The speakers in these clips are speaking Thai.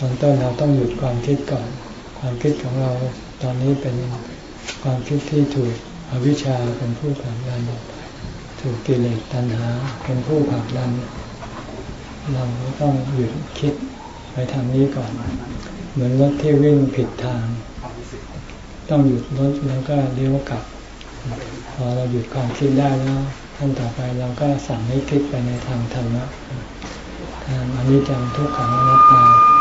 ตอนต้นเราต้องหยุดความคิดก่อน ความคิดของเราตอนนี้เป็นความคิดที่ถูกอวิชชาเป็นผู้ผลักดันถูกกิเลสตัณหาเป็นผู้ผลักดัน เราต้องหยุดคิดไปทางนี้ก่อน เหมือนรถที่วิ่งผิดทาง ต้องหยุดรถแล้วก็เลี้ยวกลับ พอเราหยุดความคิดได้แล้วขั้นต่อไปเราก็สั่งให้คิดไปในทางธรรมะทางอนิจจังทุกขังอนัตตา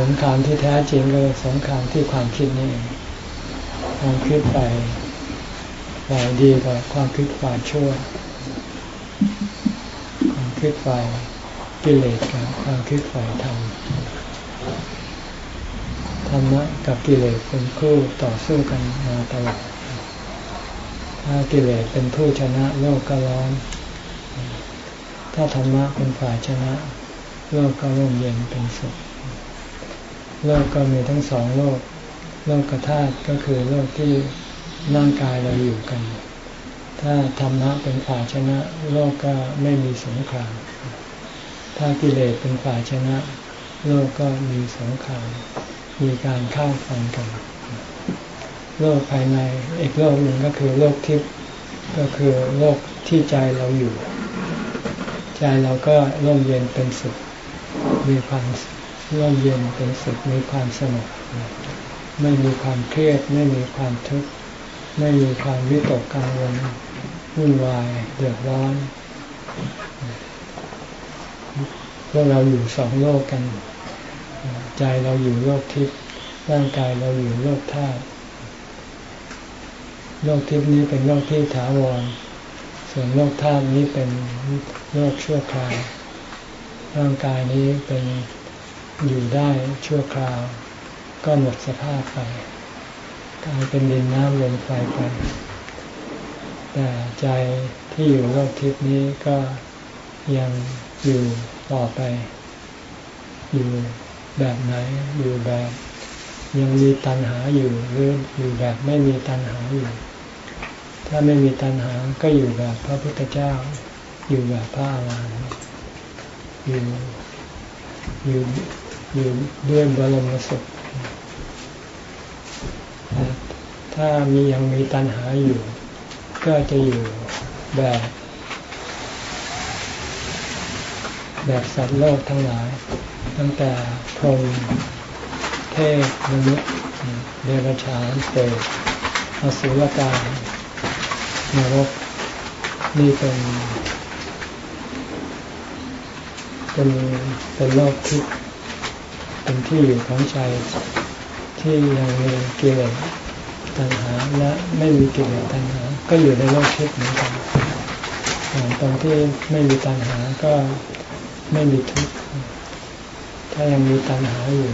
สงครามที่แท้จริงก็สงครามที่ความคิดนี่ความคิดไปฝ่ายดีกว่าความคิดฝ่ายชั่ว ความคิดฝ่ายกิเลสกับความคิดฝ่ายธรรมธรรมะกับกิเลสเป็นคู่ต่อสู้กันมาตลอดถ้ากิเลสเป็นผู้ชนะโลกก็ร้อน ถ้าธรรมะเป็นฝ่ายชนะ โลกก็ร่มเย็นเป็นสุข โลกก็มีทั้งสองโลก โลกกธาตุก็คือโลกที่ร่างกายเราอยู่กัน ถ้าธรรมะเป็นฝ่ายชนะ โลกก็ไม่มีสงคราม ถ้ากิเลสเป็นฝ่ายชนะ โลกก็มีสงคราม มีการฆ่าฟันกัน โลกภายในอีกโลกหนึ่งก็คือโลกทิพย์ก็คือโลกที่ใจเราอยู่ ใจเราก็ร่มเย็นเป็นสุขมีความ ร่มเย็นเป็นสุขมีความสงบไม่มีความเครียด ไม่มีความทุกข์ไม่มีความวิตกกังวลวุ่นวายเดือดร้อนพวกเราอยู่สองโลกกัน ใจเราอยู่โลกทิพย์ร่างกายเราอยู่โลกธาตุโลกทิพย์นี้เป็นโลกที่ถาวร ส่วนโลกธาตุนี้เป็นโลกชั่วคราวร่างกายนี้เป็น อยู่ได้ชั่วคราว ก็หมดสภาพไปกลายเป็นดินน้ำลมไฟไป แต่ใจที่อยู่โลกทิพนี้ก็ยังอยู่ต่อไป อยู่แบบไหนอยู่แบบยังมีตัณหาอยู่หรืออยู่แบบไม่มีตัณหาอยู่ ถ้าไม่มีตัณหาก็อยู่แบบพระพุทธเจ้า อยู่แบบพระอรหันต์อยู่อยู่ อยู่ด้วยบรมสุขถ้ามียังมีตัณหาอยู่ ก็จะอยู่แบบ แบบสัตว์โลกทั้งหลาย ตั้งแต่พรหมเทพมนุษย์เดรัจฉานเปรตอสุรกายนรกนี่เป็นเป็นเป็นโลกที่ เป็นที่อยู่ของใจที่ยังมีกิเลสตัณหาและไม่มีกิเลสตัณหา ก็อยู่ในโลกทิพย์เหมือนกันตรงที่ไม่มีตัณหาก็ไม่มีทุกข์ถ้ายังมีตัณหาอยู่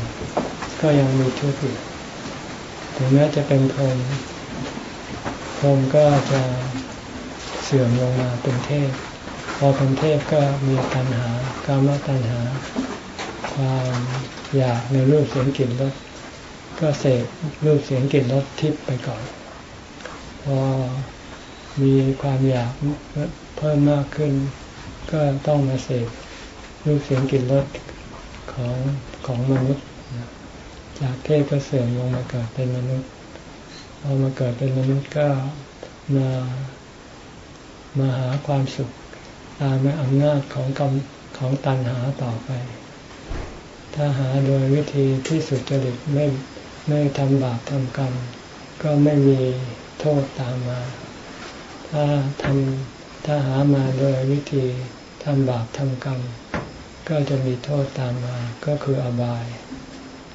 ก็ยังมีทุกข์อยู่ถึงแม้จะเป็นพรหมพรหมก็จะเสื่อมลงมาเป็นเทพ พอเป็นเทพก็มีตัณหากามตัณหา ความอยากในรูปเสียงกลิ่นรสก็เสพรูปเสียงกลิ่นรสทิพย์ไปก่อน พอมีความอยากเพิ่มมากขึ้น ก็ต้องมาเสพรูปเสียงกลิ่นรสของของมนุษย์ จากเทพก็เสื่อมลงมาเกิดเป็นมนุษย์พอมาเกิดเป็นมนุษย์ก็มามาหาความสุขตามอำนาจของกรรมของตัณหาต่อไป ถ้าหาโดยวิธีที่สุจริตไม่ไม่ทำบาปทำกรรม ก็ไม่มีโทษตามมา ถ้าทำถ้าหามาโดยวิธีทำบาปทำกรรม ก็จะมีโทษตามมา ก็คืออบาย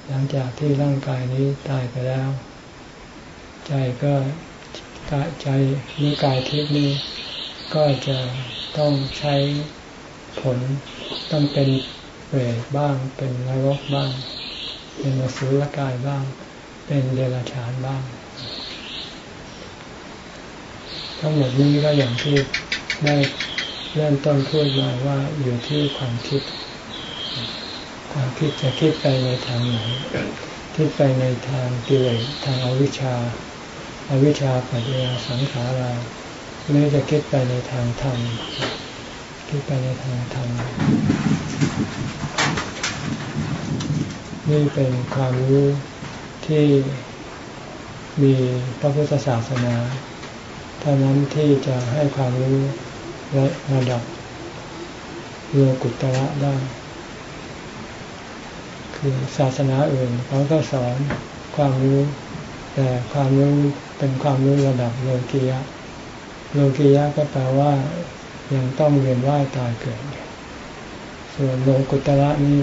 หลังจากที่ร่างกายนี้ตายไปแล้ว ใจก็ใจนิกายทิพนี้ ก็จะต้องใช้ผลต้องเป็น เปรตบ้าง เป็นนรกบ้าง เป็นมสุรกายบ้าง เป็นเดรัจฉานบ้าง ทั้งหมดนี้ก็อย่างที่ได้เริ่มต้นพูดมาว่าอยู่ที่ความคิด ความคิดจะคิดไปในทางไหน คิดไปในทางกิเลสทางอาวิชชาอาวิชชาปัจจยสังขาราหรือจะคิดไปในทางธรรมคิดไปในทางธรรม นี่เป็นความรู้ที่มีพระพุทธศาสนาเท่านั้นที่จะให้ความรู้และระดับโลกุตระได้ คือศาสนาอื่นเขาก็สอนความรู้ แต่ความรู้เป็นความรู้ระดับโลกียะ โลกียะก็แปลว่ายังต้องเรียนว่ายตายเกิด ส่วนโลกุตระนี้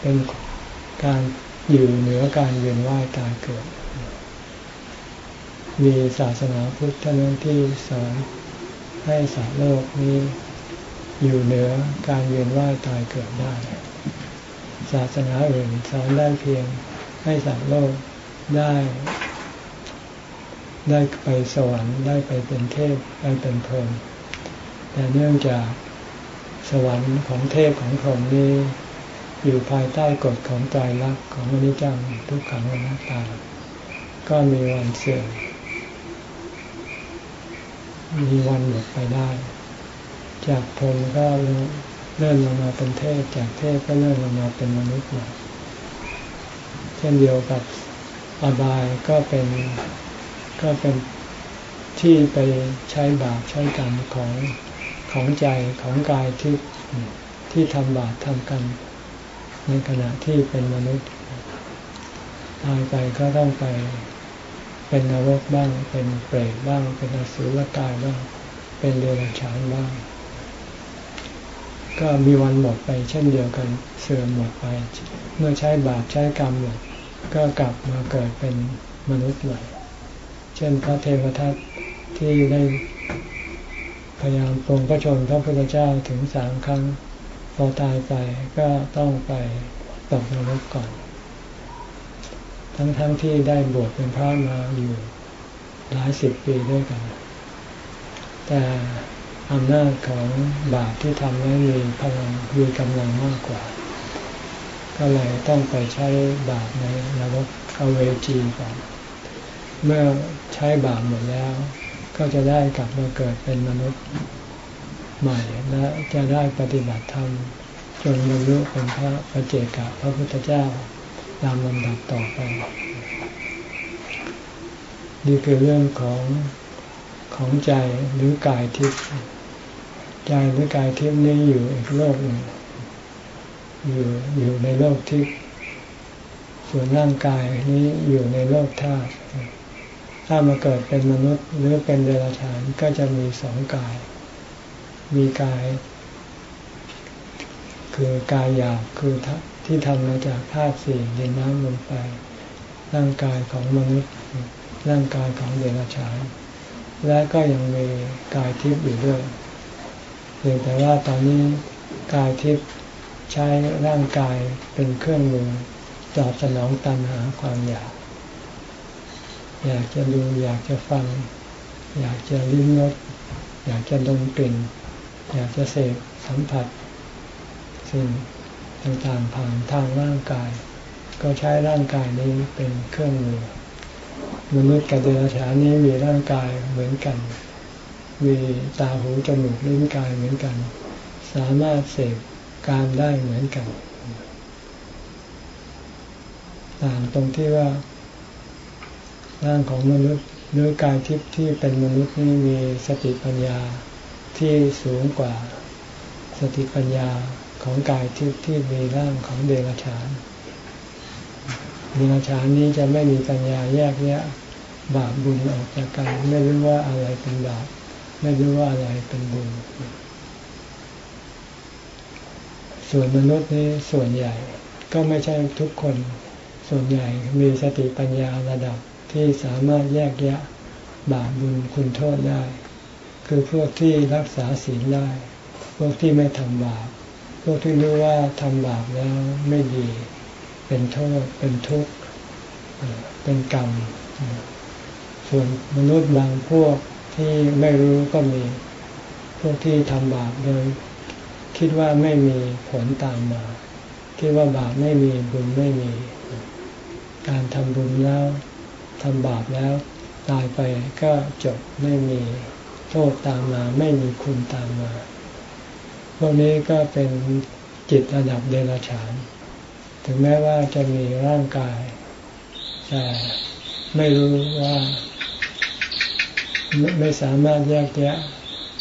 เป็น การอยู่เหนือการเวียนว่ายตายเกิด มีศาสนาพุทธเท่านั้นที่สอนให้สัตว์โลกนี้อยู่เหนือการเวียนว่ายตายเกิดได้ ศาสนาอื่นสอนได้เพียงให้สัตว์โลกได้ ได้ไปสวรรค์ได้ไปเป็นเทพได้เป็นพรหมแต่เนื่องจากสวรรค์ของเทพของพรหมนี้ อยู่ภายใต้กฎของใจรักของอนิจจังทุกขังอนัตตา ก็มีวันเสื่อมมีวันหมดไปได้ จากพรมก็เลื่อนลงมาเป็นเทพ จากเทพก็เลื่อนลงมาเป็นมนุษย์ม่เช่นเดียวกับอบายก็เป็นก็เป็นที่ไปใช้บาปใช้กรรมของของใจของกายที่ที่ทำบาปทำกรรม ในขณะที่เป็นมนุษย์ตายไปก็ต้องไปเป็นนรกบ้าง เป็นเปรตบ้าง เป็นอสุรกายบ้าง เป็นเดรัจฉานบ้าง ก็มีวันหมดไปเช่นเดียวกันเสื่อมหมดไป เมื่อใช้บาปใช้กรรมหมดก็กลับมาเกิดเป็นมนุษย์ใหม่ เช่นพระเทวทัตที่ได้พยายามปรงพระชนพระพุทธเจ้าถึงสามครั้ง พอตายไปก็ต้องไปตกนรกก่อน ทั้งๆทที่ได้บวชเป็นพระมาอยู่หลายสิบปีด้วยกัน แต่อำนาจของบาปที่ทำให้มีพลังมีกำลังมากกว่า ก็เลยต้องไปใช้บาปในนรกเอเวจีก่อน เมื่อใช้บาปหมดแล้ว ก็จะได้กลับมาเกิดเป็นมนุษย์ ใหม่และจะได้ปฏิบัติธรรมจนบรรลุเป็นพระพระเจกับพระพุทธเจ้าตามลำดับต่อไป นี่คือเรื่องของของใจหรือกายทิพย์ใจหรือกายทิพย์นี้อยู่อีกโลกหนึ่งอยู่อยู่ในโลกทิพย์ส่วนร่างกายนี้อยู่ในโลกธาตุถ้ามาเกิดเป็นมนุษย์หรือเป็นเดรัจฉานก็จะมีสองกาย มีกาย คือกายหยาบคือที่ทำมาจากธาตุสี่ดินน้ำลมไฟร่างกายของมนุษย์ ร่างกายของเดรัจฉาน และก็ยังมีกายทิพย์อยู่ด้วยเพียงแต่ว่าตอนนี้กายทิพย์ใช้ร่างกายเป็นเครื่องมือตอบสนองตันหาความอยาก อยากจะดูอยากจะฟัง อยากจะลิ้มรสอยากจะดมกลิ่น อยากจะเสพสัมผัส สิ่งต่างๆผ่านทางร่างกาย ก็ใช้ร่างกายนี้เป็นเครื่องมือมนุษย์กับเดรัจฉานนี้มีร่างกายเหมือนกัน มีตาหูจมูกลิ้นกายเหมือนกัน สามารถเสพการได้เหมือนกัน ต่างตรงที่ว่าร่างของมนุษย์หรือกายทิพย์ที่เป็นมนุษย์นี่มีสติปัญญา ที่สูงกว่าสติปัญญาของกายที่ที่มีร่างของเดรัจฉานเดรัจฉานนี้จะไม่มีปัญญาแยกแยะบาปบุญออกจากกันไม่รู้ว่าอะไรเป็นบาปไม่รู้ว่าอะไรเป็นบุญ ส่วนมนุษย์นี้ส่วนใหญ่ก็ไม่ใช่ทุกคน ส่วนใหญ่มีสติปัญญาระดับที่สามารถแยกแยะบาปบุญคุณโทษได้ คือพวกที่รักษาศีลได้ พวกที่ไม่ทำบาป พวกที่รู้ว่าทำบาปแล้วไม่ดี เป็นโทษ เป็นทุกข์ เป็นกรรม ส่วนมนุษย์บางพวกที่ไม่รู้ก็มี พวกที่ทำบาปโดย คิดว่าไม่มีผลตามมา คิดว่าบาปไม่มีบุญไม่มี การทำบุญแล้วทำบาปแล้ว ตายไปก็จบไม่มี โทษตามมา ไม่มีคุณตามมา พวกนี้ก็เป็นจิตระดับเดรัจฉาน ถึงแม้ว่าจะมีร่างกาย แต่ไม่รู้ว่า ไม่สามารถแยกแยะ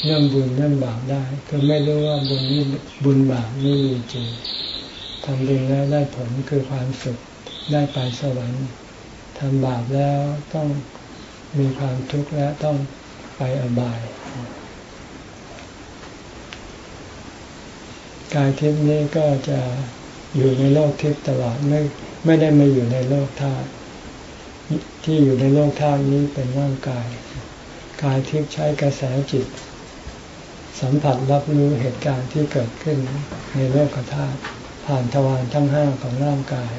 เรื่องบุญเรื่องบาปได้คือไม่รู้ว่าบุญนี่บุญบาปนี่มีจริงทำบุญแล้วได้ผลคือความสุขได้ไปสวรรค์ทำบาปแล้วต้องมีความทุกข์และต้อง ไปอบาย กายทิพย์นี้ก็จะอยู่ในโลกทิพย์ตลอดไม่ไม่ได้มาอยู่ในโลกธาตุที่อยู่ในโลกธาตุนี้เป็นร่างกาย กายทิพย์ใช้กระแสจิต สัมผัสรับรู้เหตุการณ์ที่เกิดขึ้นในโลกธาตุผ่านทวารทั้งห้าของร่างกาย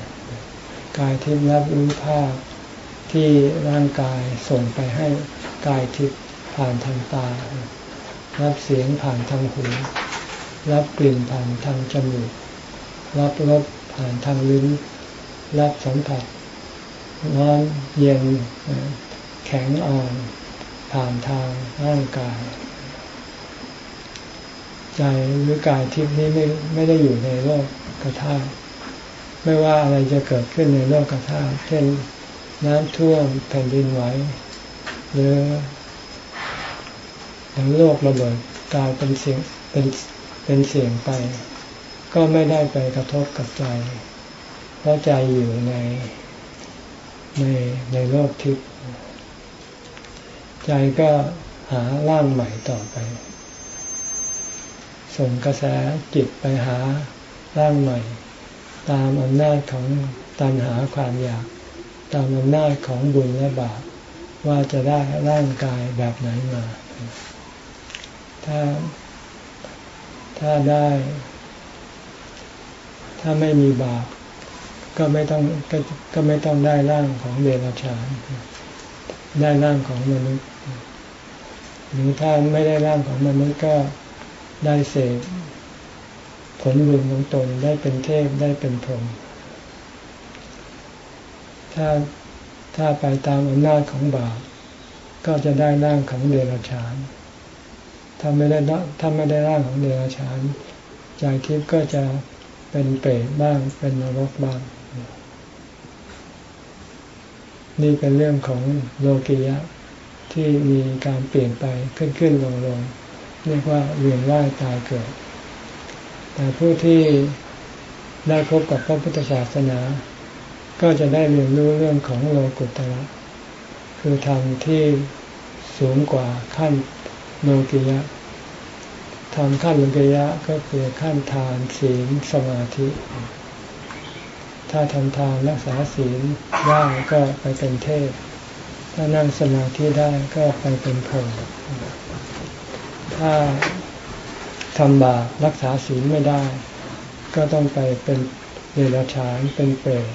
กายทิพย์รับรู้ภาพที่ร่างกายส่งไปให้กายทิพย์ ผ่านทางตา รับเสียงผ่านทางหู รับกลิ่นผ่านทางจมูก รับรสผ่านทางลิ้น รับสัมผัสร้อนเย็นแข็งอ่อนผ่านทางร่างกาย ใจหรือกายทิพย์นี้ไม่ไม่ได้อยู่ในโลกกระทาไม่ว่าอะไรจะเกิดขึ้นในโลกกระทาเช่นน้ำท่วมแผ่นดินไหวหรือ หรือโลกระเบิดกลายเป็นเสียงเป็นเป็นเสียงไป ก็ไม่ได้ไปกระทบกับใจ เพราะใจอยู่ในในในโลกทิพย์ใจก็หาร่างใหม่ต่อไป ส่งกระแสจิตไปหาร่างใหม่ ตามอำนาจของตัณหาความอยาก ตามอำนาจของบุญและบาปว่าจะได้ร่างกายแบบไหนมา ถ้า ถ้าได้ ถ้าไม่มีบาปก็ไม่ต้องกก็ไม่ต้องได้ร่างของเดรัจฉานได้ร่างของมนุษย์หรือถ้าไม่ได้ร่างของมนุษย์ก็ได้เสกผลบุญของตนได้เป็นเทพได้เป็นพรหมถ้าถ้าไปตามอำนาจของบาปก็จะได้ร่างของเดรัจฉาน ถ้าไม่ได้ถ้าไม่ได้ร่างของเดรัจฉานใจทิพย์ก็จะเป็นเปรตบ้างเป็นนรกบ้าง นี่เป็นเรื่องของโลกียะที่มีการเปลี่ยนไปขึ้นขึ้นลงลงเรียกว่าเวียนว่ายตายเกิด แต่ผู้ที่ได้พบกับพระพุทธศาสนา ก็จะได้เรียนรู้เรื่องของโลกุตระคือธรรมที่สูงกว่าขั้น โลกิยะธรรมขั้นโลกิยะก็คือขั้นทานศีลสมาธิ ถ้าทำทานรักษาศีลได้ก็ไปเป็นเทพ ถ้านั่งสมาธิได้ก็ไปเป็นพรหมถ้าทำบาปรักษาศีลไม่ได้ ก็ต้องไปเป็นเดรัจฉานเป็นเปรต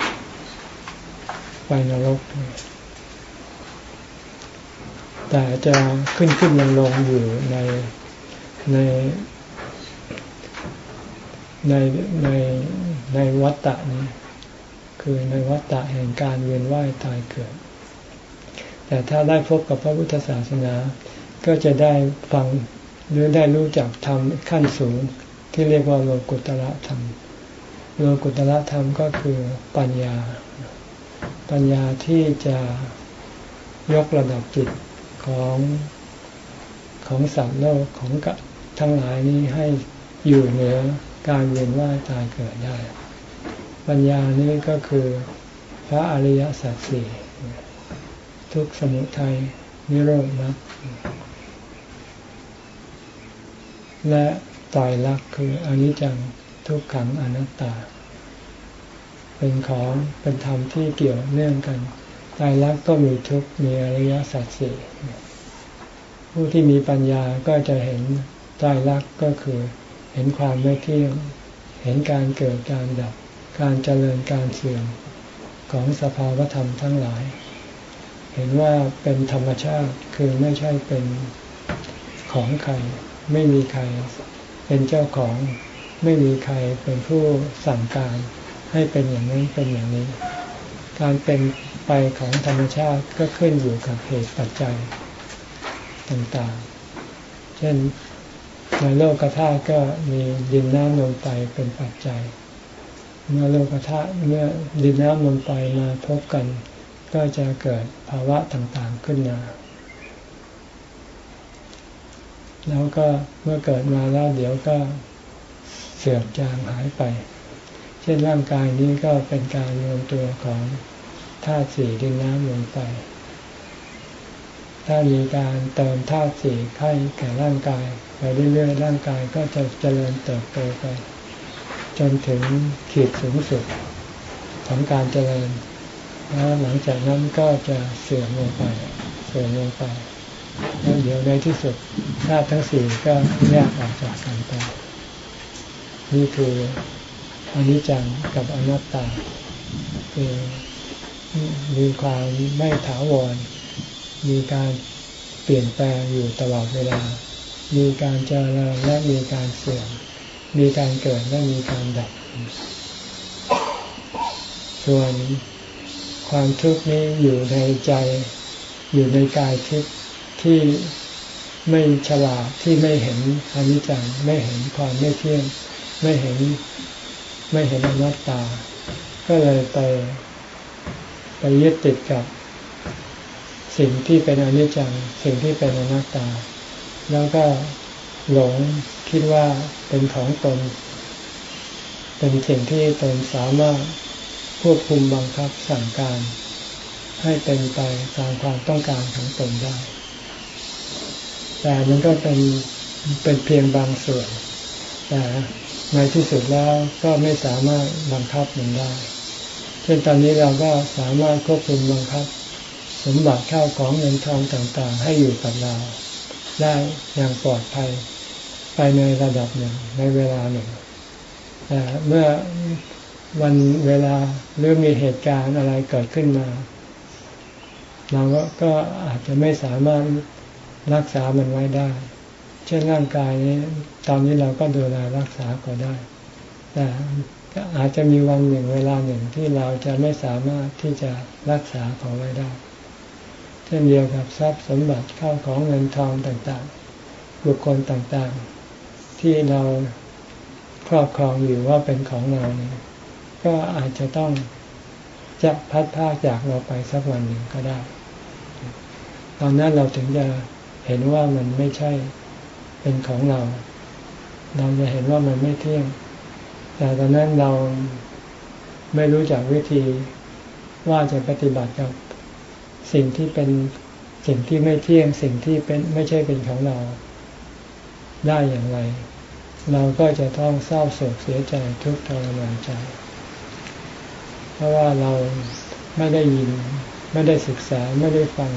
ไปนรก แต่จะขึ้นขึ้นลงลงอยู่ในในในในในวัฏฏะนี้ คือในวัฏฏะแห่งการเวียนว่ายตายเกิด แต่ถ้าได้พบกับพระพุทธศาสนา ก็จะได้ฟังหรือได้รู้จักธรรมขั้นสูงที่เรียกว่าโลกุตระธรรม โลกุตระธรรมก็คือปัญญา ปัญญาที่จะยกระดับจิต ของของสัตว์โลกของกทั้งหลายนี้ให้อยู่เหนือการเวียนว่ายตายเกิดได้ ปัญญานี้ก็คือพระอริยสัจสี่ทุกสมุทัยนิโรธมรรคและตายรักคืออนิจจังทุกขังอนัตตา เป็นของเป็นธรรมที่เกี่ยวเนื่องกัน ตายรักก็มีทุกมีอริยสัจสี่ผู้ที่มีปัญญาก็จะเห็นตายรักก็คือเห็นความไม่เที่ยง เห็นการเกิดการดับ การเจริญการเสื่อมของสภาวธรรมทั้งหลาย เห็นว่าเป็นธรรมชาติคือไม่ใช่เป็นของใคร ไม่มีใครเป็นเจ้าของไม่มีใครเป็นผู้สั่งการให้เป็นอย่างนี้เป็นอย่างนี้ การเป็น ไปของธรรมชาติก็ขึ้นอยู่กับเหตุปัจจัยต่างๆ เช่นในโลกธาตุก็มีดินน้ำลมไฟเป็นปัจจัย เมื่อโลกธาตุเมื่อดินน้ำลมไฟมาพบกัน ก็จะเกิดภาวะต่างๆขึ้นมาแล้วก็เมื่อเกิดมาแล้วเดี๋ยวก็เสื่อมจางหายไป เช่นร่างกายนี้ก็เป็นการรวมตัวของ ธาตุสี่ดินน้ำลมไฟถ้ามีการเติมธาตุสี่ให้แก่ร่างกาย ไปเรื่อยๆร่างกายก็จะเจริญเติบโตไป จนถึงขีดสูงสุดของการเจริญ แล้วหลังจากนั้นก็จะเสื่อมลงไป เสื่อมลงไปแล้วเดี๋ยวในที่สุดธาตุทั้งสี่ก็แยกออกจากกันไปนี่คืออนิจจังกับอนัตตาคือ มีความไม่ถาวร มีการเปลี่ยนแปลงอยู่ตลอดเวลา มีการเจริญและมีการเสื่อม มีการเกิดและมีการดับ ส่วนความทุกข์นี้อยู่ในใจ อยู่ในกายทิพย์ที่ไม่ฉลาดที่ไม่เห็นอนิจจังไม่เห็นความไม่เที่ยง ไม่เห็นไม่เห็นอนัตตา ก็เลยไป ไปยึดติดกับสิ่งที่เป็นอนิจจัง สิ่งที่เป็นอนัตตา แล้วก็หลงคิดว่าเป็นของตน เป็นสิ่งที่ตนสามารถควบคุมบังคับสั่งการ ให้เป็นไปตามความต้องการของตนได้ แต่มันก็เป็นเป็นเพียงบางส่วน แต่ในที่สุดแล้วก็ไม่สามารถบังคับมันได้ เช่นตอนนี้เราก็สามารถควบคุมบังคับ สมบัติข้าวของเงินทองต่างๆ ให้อยู่กับเรา ได้อย่างปลอดภัยไปในระดับหนึ่งในเวลาหนึ่งแต่เมื่อวันเวลาหรือมีเหตุการณ์อะไรเกิดขึ้นมา เราก็อาจจะไม่สามารถรักษามันไว้ได้ เช่นร่างกายนี้ ตอนนี้เราก็ดูแลรักษาก็ได้ แต่ อาจจะมีวันหนึ่งเวลาหนึ่งที่เราจะไม่สามารถที่จะรักษาเขาไว้ได้ เช่นเดียวกับทรัพย์สมบัติเข้าของเงินทองต่างๆ บุคคลต่างๆ ที่เราครอบครองอยู่ว่าเป็นของเราเนี่ยก็อาจจะต้องจะพัดพาจากเราไปสักวันหนึ่งก็ได้ ตอนนั้นเราถึงจะเห็นว่ามันไม่ใช่เป็นของเรา เราจะเห็นว่ามันไม่เที่ยง แต่ตอนนั้นเราไม่รู้จักวิธีว่าจะปฏิบัติกับสิ่งที่เป็นสิ่งที่ไม่เที่ยงสิ่งที่เป็นไม่ใช่เป็นของเราได้อย่างไร เราก็จะต้องเศร้าโศกเสียใจทุกข์ทรมานใจ เพราะว่าเราไม่ได้ยินไม่ได้ศึกษาไม่ได้ฟัง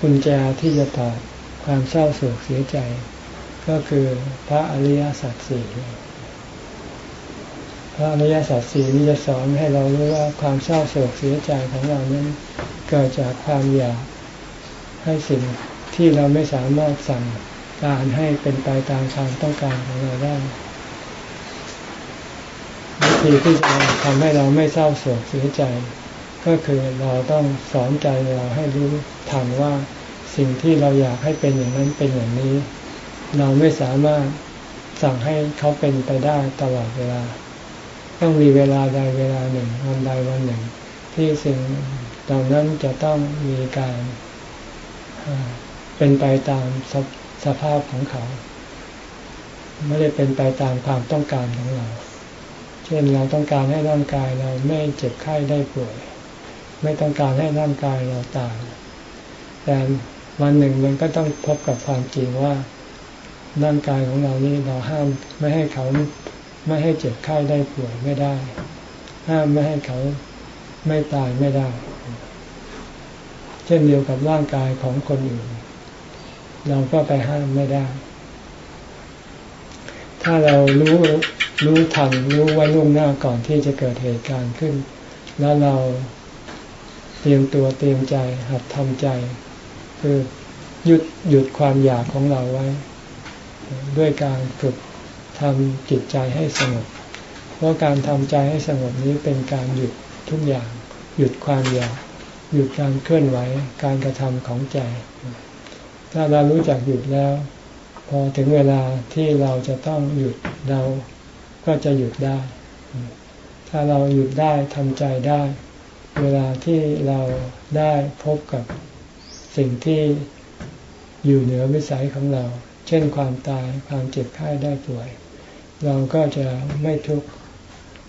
กุญแจที่จะถอดความเศร้าโศกเสียใจ ก็คือพระอริยสัจสี่ พระอริยสัจสี่นี้จะสอนให้เรารู้ว่าความเศร้าโศกเสียใจของเรานั้นเกิดจากความอยากให้สิ่งที่เราไม่สามารถสั่งการให้เป็นไปตามความต้องการของเราได้วิธีที่จะทำให้เราไม่เศร้าโศกเสียใจ ก็คือเราต้องสอนใจเราให้รู้ทันว่าสิ่งที่เราอยากให้เป็นอย่างนั้นเป็นอย่างนี้ เราไม่สามารถสั่งให้เขาเป็นไปได้ตลอดเวลา ต้องมีเวลาใดเวลาหนึ่งวันใดวันหนึ่ง ที่สิ่งเหล่านั้นจะต้องมีการเป็นไปตามสสภาพของเขา ไม่ได้เป็นไปตามความต้องการของเรา เช่นเราต้องการให้ร่างกายเราไม่เจ็บไข้ได้ป่วย ไม่ต้องการให้ร่างกายเราตายแต่วันหนึ่งมันก็ต้องพบกับความจริงว่าร่างกายของเรานี่เราห้ามไม่ให้เขา ไม่ให้เจ็บไข้ได้ป่วยไม่ได้ ห้ามไม่ให้เขาไม่ตายไม่ได้ เช่นเดียวกับร่างกายของคนอื่น เราก็ไปห้ามไม่ได้ ถ้าเรารู้รู้ทันรู้ไว้ล่วงหน้าก่อนที่จะเกิดเหตุการณ์ขึ้น แล้วเราเตรียมตัวเตรียมใจ หัดทำใจ คือหยุดหยุดความอยากของเราไว้ ด้วยการฝึก ทำจิตใจให้สงบ เพราะการทำใจให้สงบนี้เป็นการหยุดทุกอย่าง หยุดความอยากหยุดการเคลื่อนไหวการกระทำของใจ ถ้าเรารู้จักหยุดแล้ว พอถึงเวลาที่เราจะต้องหยุดเราก็จะหยุดได้ ถ้าเราหยุดได้ทำใจได้ เวลาที่เราได้พบกับสิ่งที่อยู่เหนือวิสัยของเรา เช่นความตายความเจ็บไข้ได้ป่วย เราก็จะไม่ทุกข์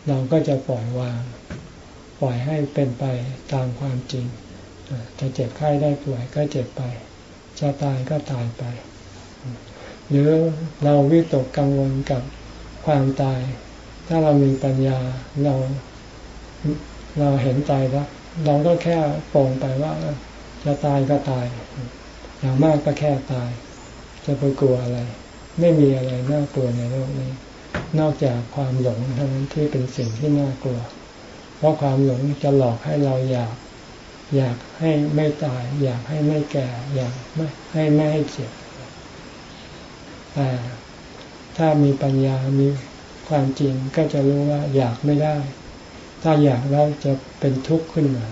เราก็จะปล่อยวาง ปล่อยให้เป็นไปตามความจริง จะเจ็บไข้ได้ป่วยก็เจ็บไป จะตายก็ตายไป หรือเราวิตกกังวลกับความตาย ถ้าเรามีปัญญาเราเราเห็นใจแล้วเราก็แค่ปรงไปว่า จะตายก็ตาย อย่างมากก็แค่ตาย จะไปกลัวอะไร ไม่มีอะไรน่ากลัวในโลกนี้ นอกจากความหลงเท่านั้นที่เป็นสิ่งที่น่ากลัว เพราะความหลงจะหลอกให้เราอยาก อยากให้ไม่ตาย อยากให้ไม่แก่ อยากไม่ให้ไม่ให้เจ็บแต่ถ้ามีปัญญา มีความจริงก็จะรู้ว่าอยากไม่ได้ ถ้าอยากแล้วจะเป็นทุกข์ขึ้นมา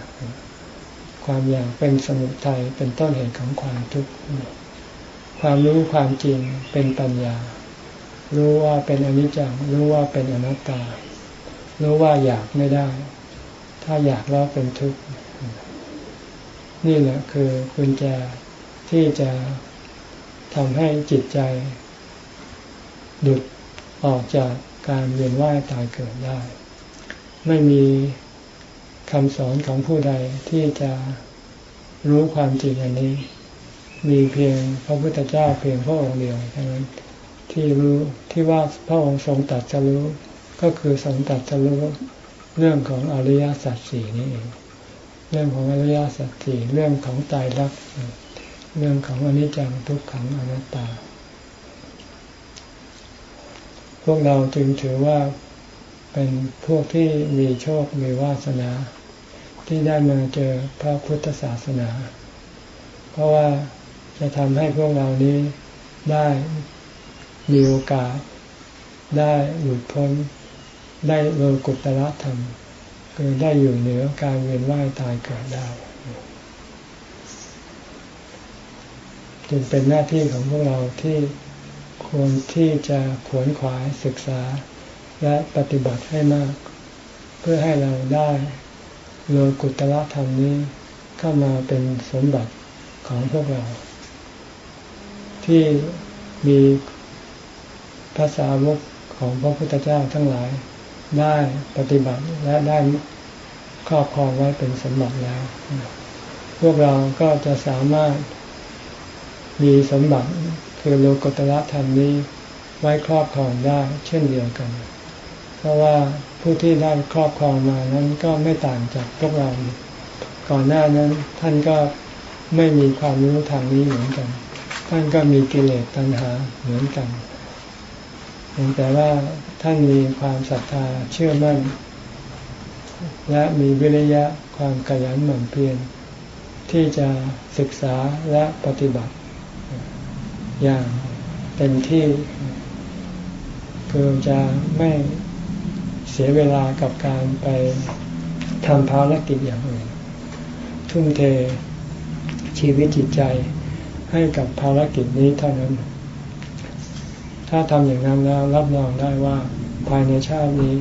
ความอยากเป็นสมุทัยเป็นต้นเหตุของความทุกข์ ความรู้ความจริงเป็นปัญญา รู้ว่าเป็นอนิจจังรู้ว่าเป็นอนัตตา รู้ว่าอยากไม่ได้ ถ้าอยากแล้วเป็นทุกข์นี่แหละคือกุญแจที่จะทำให้จิตใจ ดุดออกจากการเวียนว่ายตายเกิดได้ ไม่มีคำสอนของผู้ใดที่จะรู้ความจริงอันนี้ มีเพียงพระพุทธเจ้าเพียงพระองค์เดียวเท่านั้น ที่รู้ที่ว่าพระองค์ทรงตัดจะรู้ก็คือทรงตัดจะรู้เรื่องของอริยสัจสี่นี่เองเรื่องของอริยสัจสี่เรื่องของตายรักเรื่องของอนิจจังทุกขังอนัตตา พวกเราจึงถือว่าเป็นพวกที่มีโชคมีวาสนา ที่ได้มาเจอพระพุทธศาสนา เพราะว่าจะทำให้พวกเรานี้ได้ มีโอกาสได้หลุดพ้นได้โลกุตละธรรมคือได้อยู่เหนือการเวียนว่ายตายเกิดได้จึงเป็นหน้าที่ของพวกเราที่ควรที่จะขวนขวายศึกษา และปฏิบัติให้มาก เพื่อให้เราได้โลกุตละธรรมนี้เข้ามาเป็นสมบัติของพวกเรา ที่มี ภาษาวกของพระพุทธเจ้าทั้งหลายได้ปฏิบัติและได้ครอบครองไว้เป็นสมบัติแล้ว พวกเราก็จะสามารถมีสมบัติคือโลกุตละธรรมนี้ไว้ครอบครองได้เช่นเดียวกัน เพราะว่าผู้ที่ได้ครอบครองมานั้นก็ไม่ต่างจากพวกเรา ก่อนหน้านั้นท่านก็ไม่มีความรู้ทางนี้เหมือนกัน ท่านก็มีกิเลสตัณหาเหมือนกัน เพียงแต่ว่าท่านมีความศรัทธาเชื่อมั่น และมีวิริยะความขยันหมั่นเพียรที่จะศึกษาและปฏิบัติ อย่างเต็มที่คือจะไม่เสียเวลากับการไปทำภารกิจอย่างอื่น ทุ่มเทชีวิตจิตใจให้กับภารกิจนี้เท่านั้น ถ้าทำอย่างนั้นแล้วรับรองได้ว่าภายในชาตินี้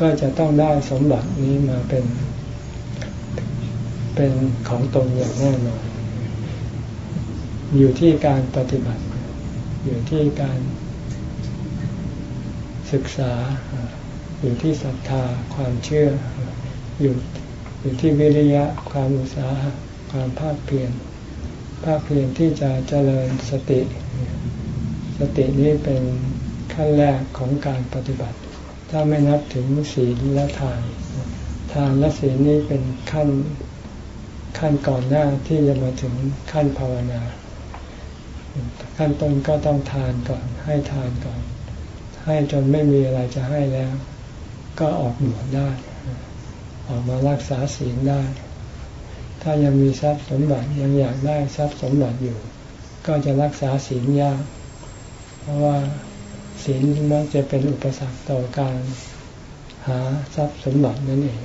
ก็จะต้องได้สมบัตินี้มาเป็น เป็นของตนอย่างแน่นอนอยู่ที่การปฏิบัติ อยู่ที่การศึกษา อยู่ที่ศรัทธาความเชื่อ อยู่อยู่ที่วิริยะความอุตสาหะความภาคเพียรภาคเพียรที่จะเจริญสติ สตินี้เป็นขั้นแรกของการปฏิบัติ ถ้าไม่นับถึงศีลและทาน ทานและศีลนี้เป็นขั้นขั้นก่อนหน้าที่จะมาถึงขั้นภาวนา ขั้นต้นก็ต้องทานก่อน ให้ทานก่อน ให้จนไม่มีอะไรจะให้แล้ว ก็ออกบวชได้ ออกมารักษาศีลได้ ถ้ายังมีทรัพย์สมบัติยังอยากได้ทรัพย์สมบัติอยู่ ก็จะรักษาศีลยาก เพราะว่าศีลมักจะเป็นอุปสรรคต่อการหาทรัพย์สมบัตินั่นเอง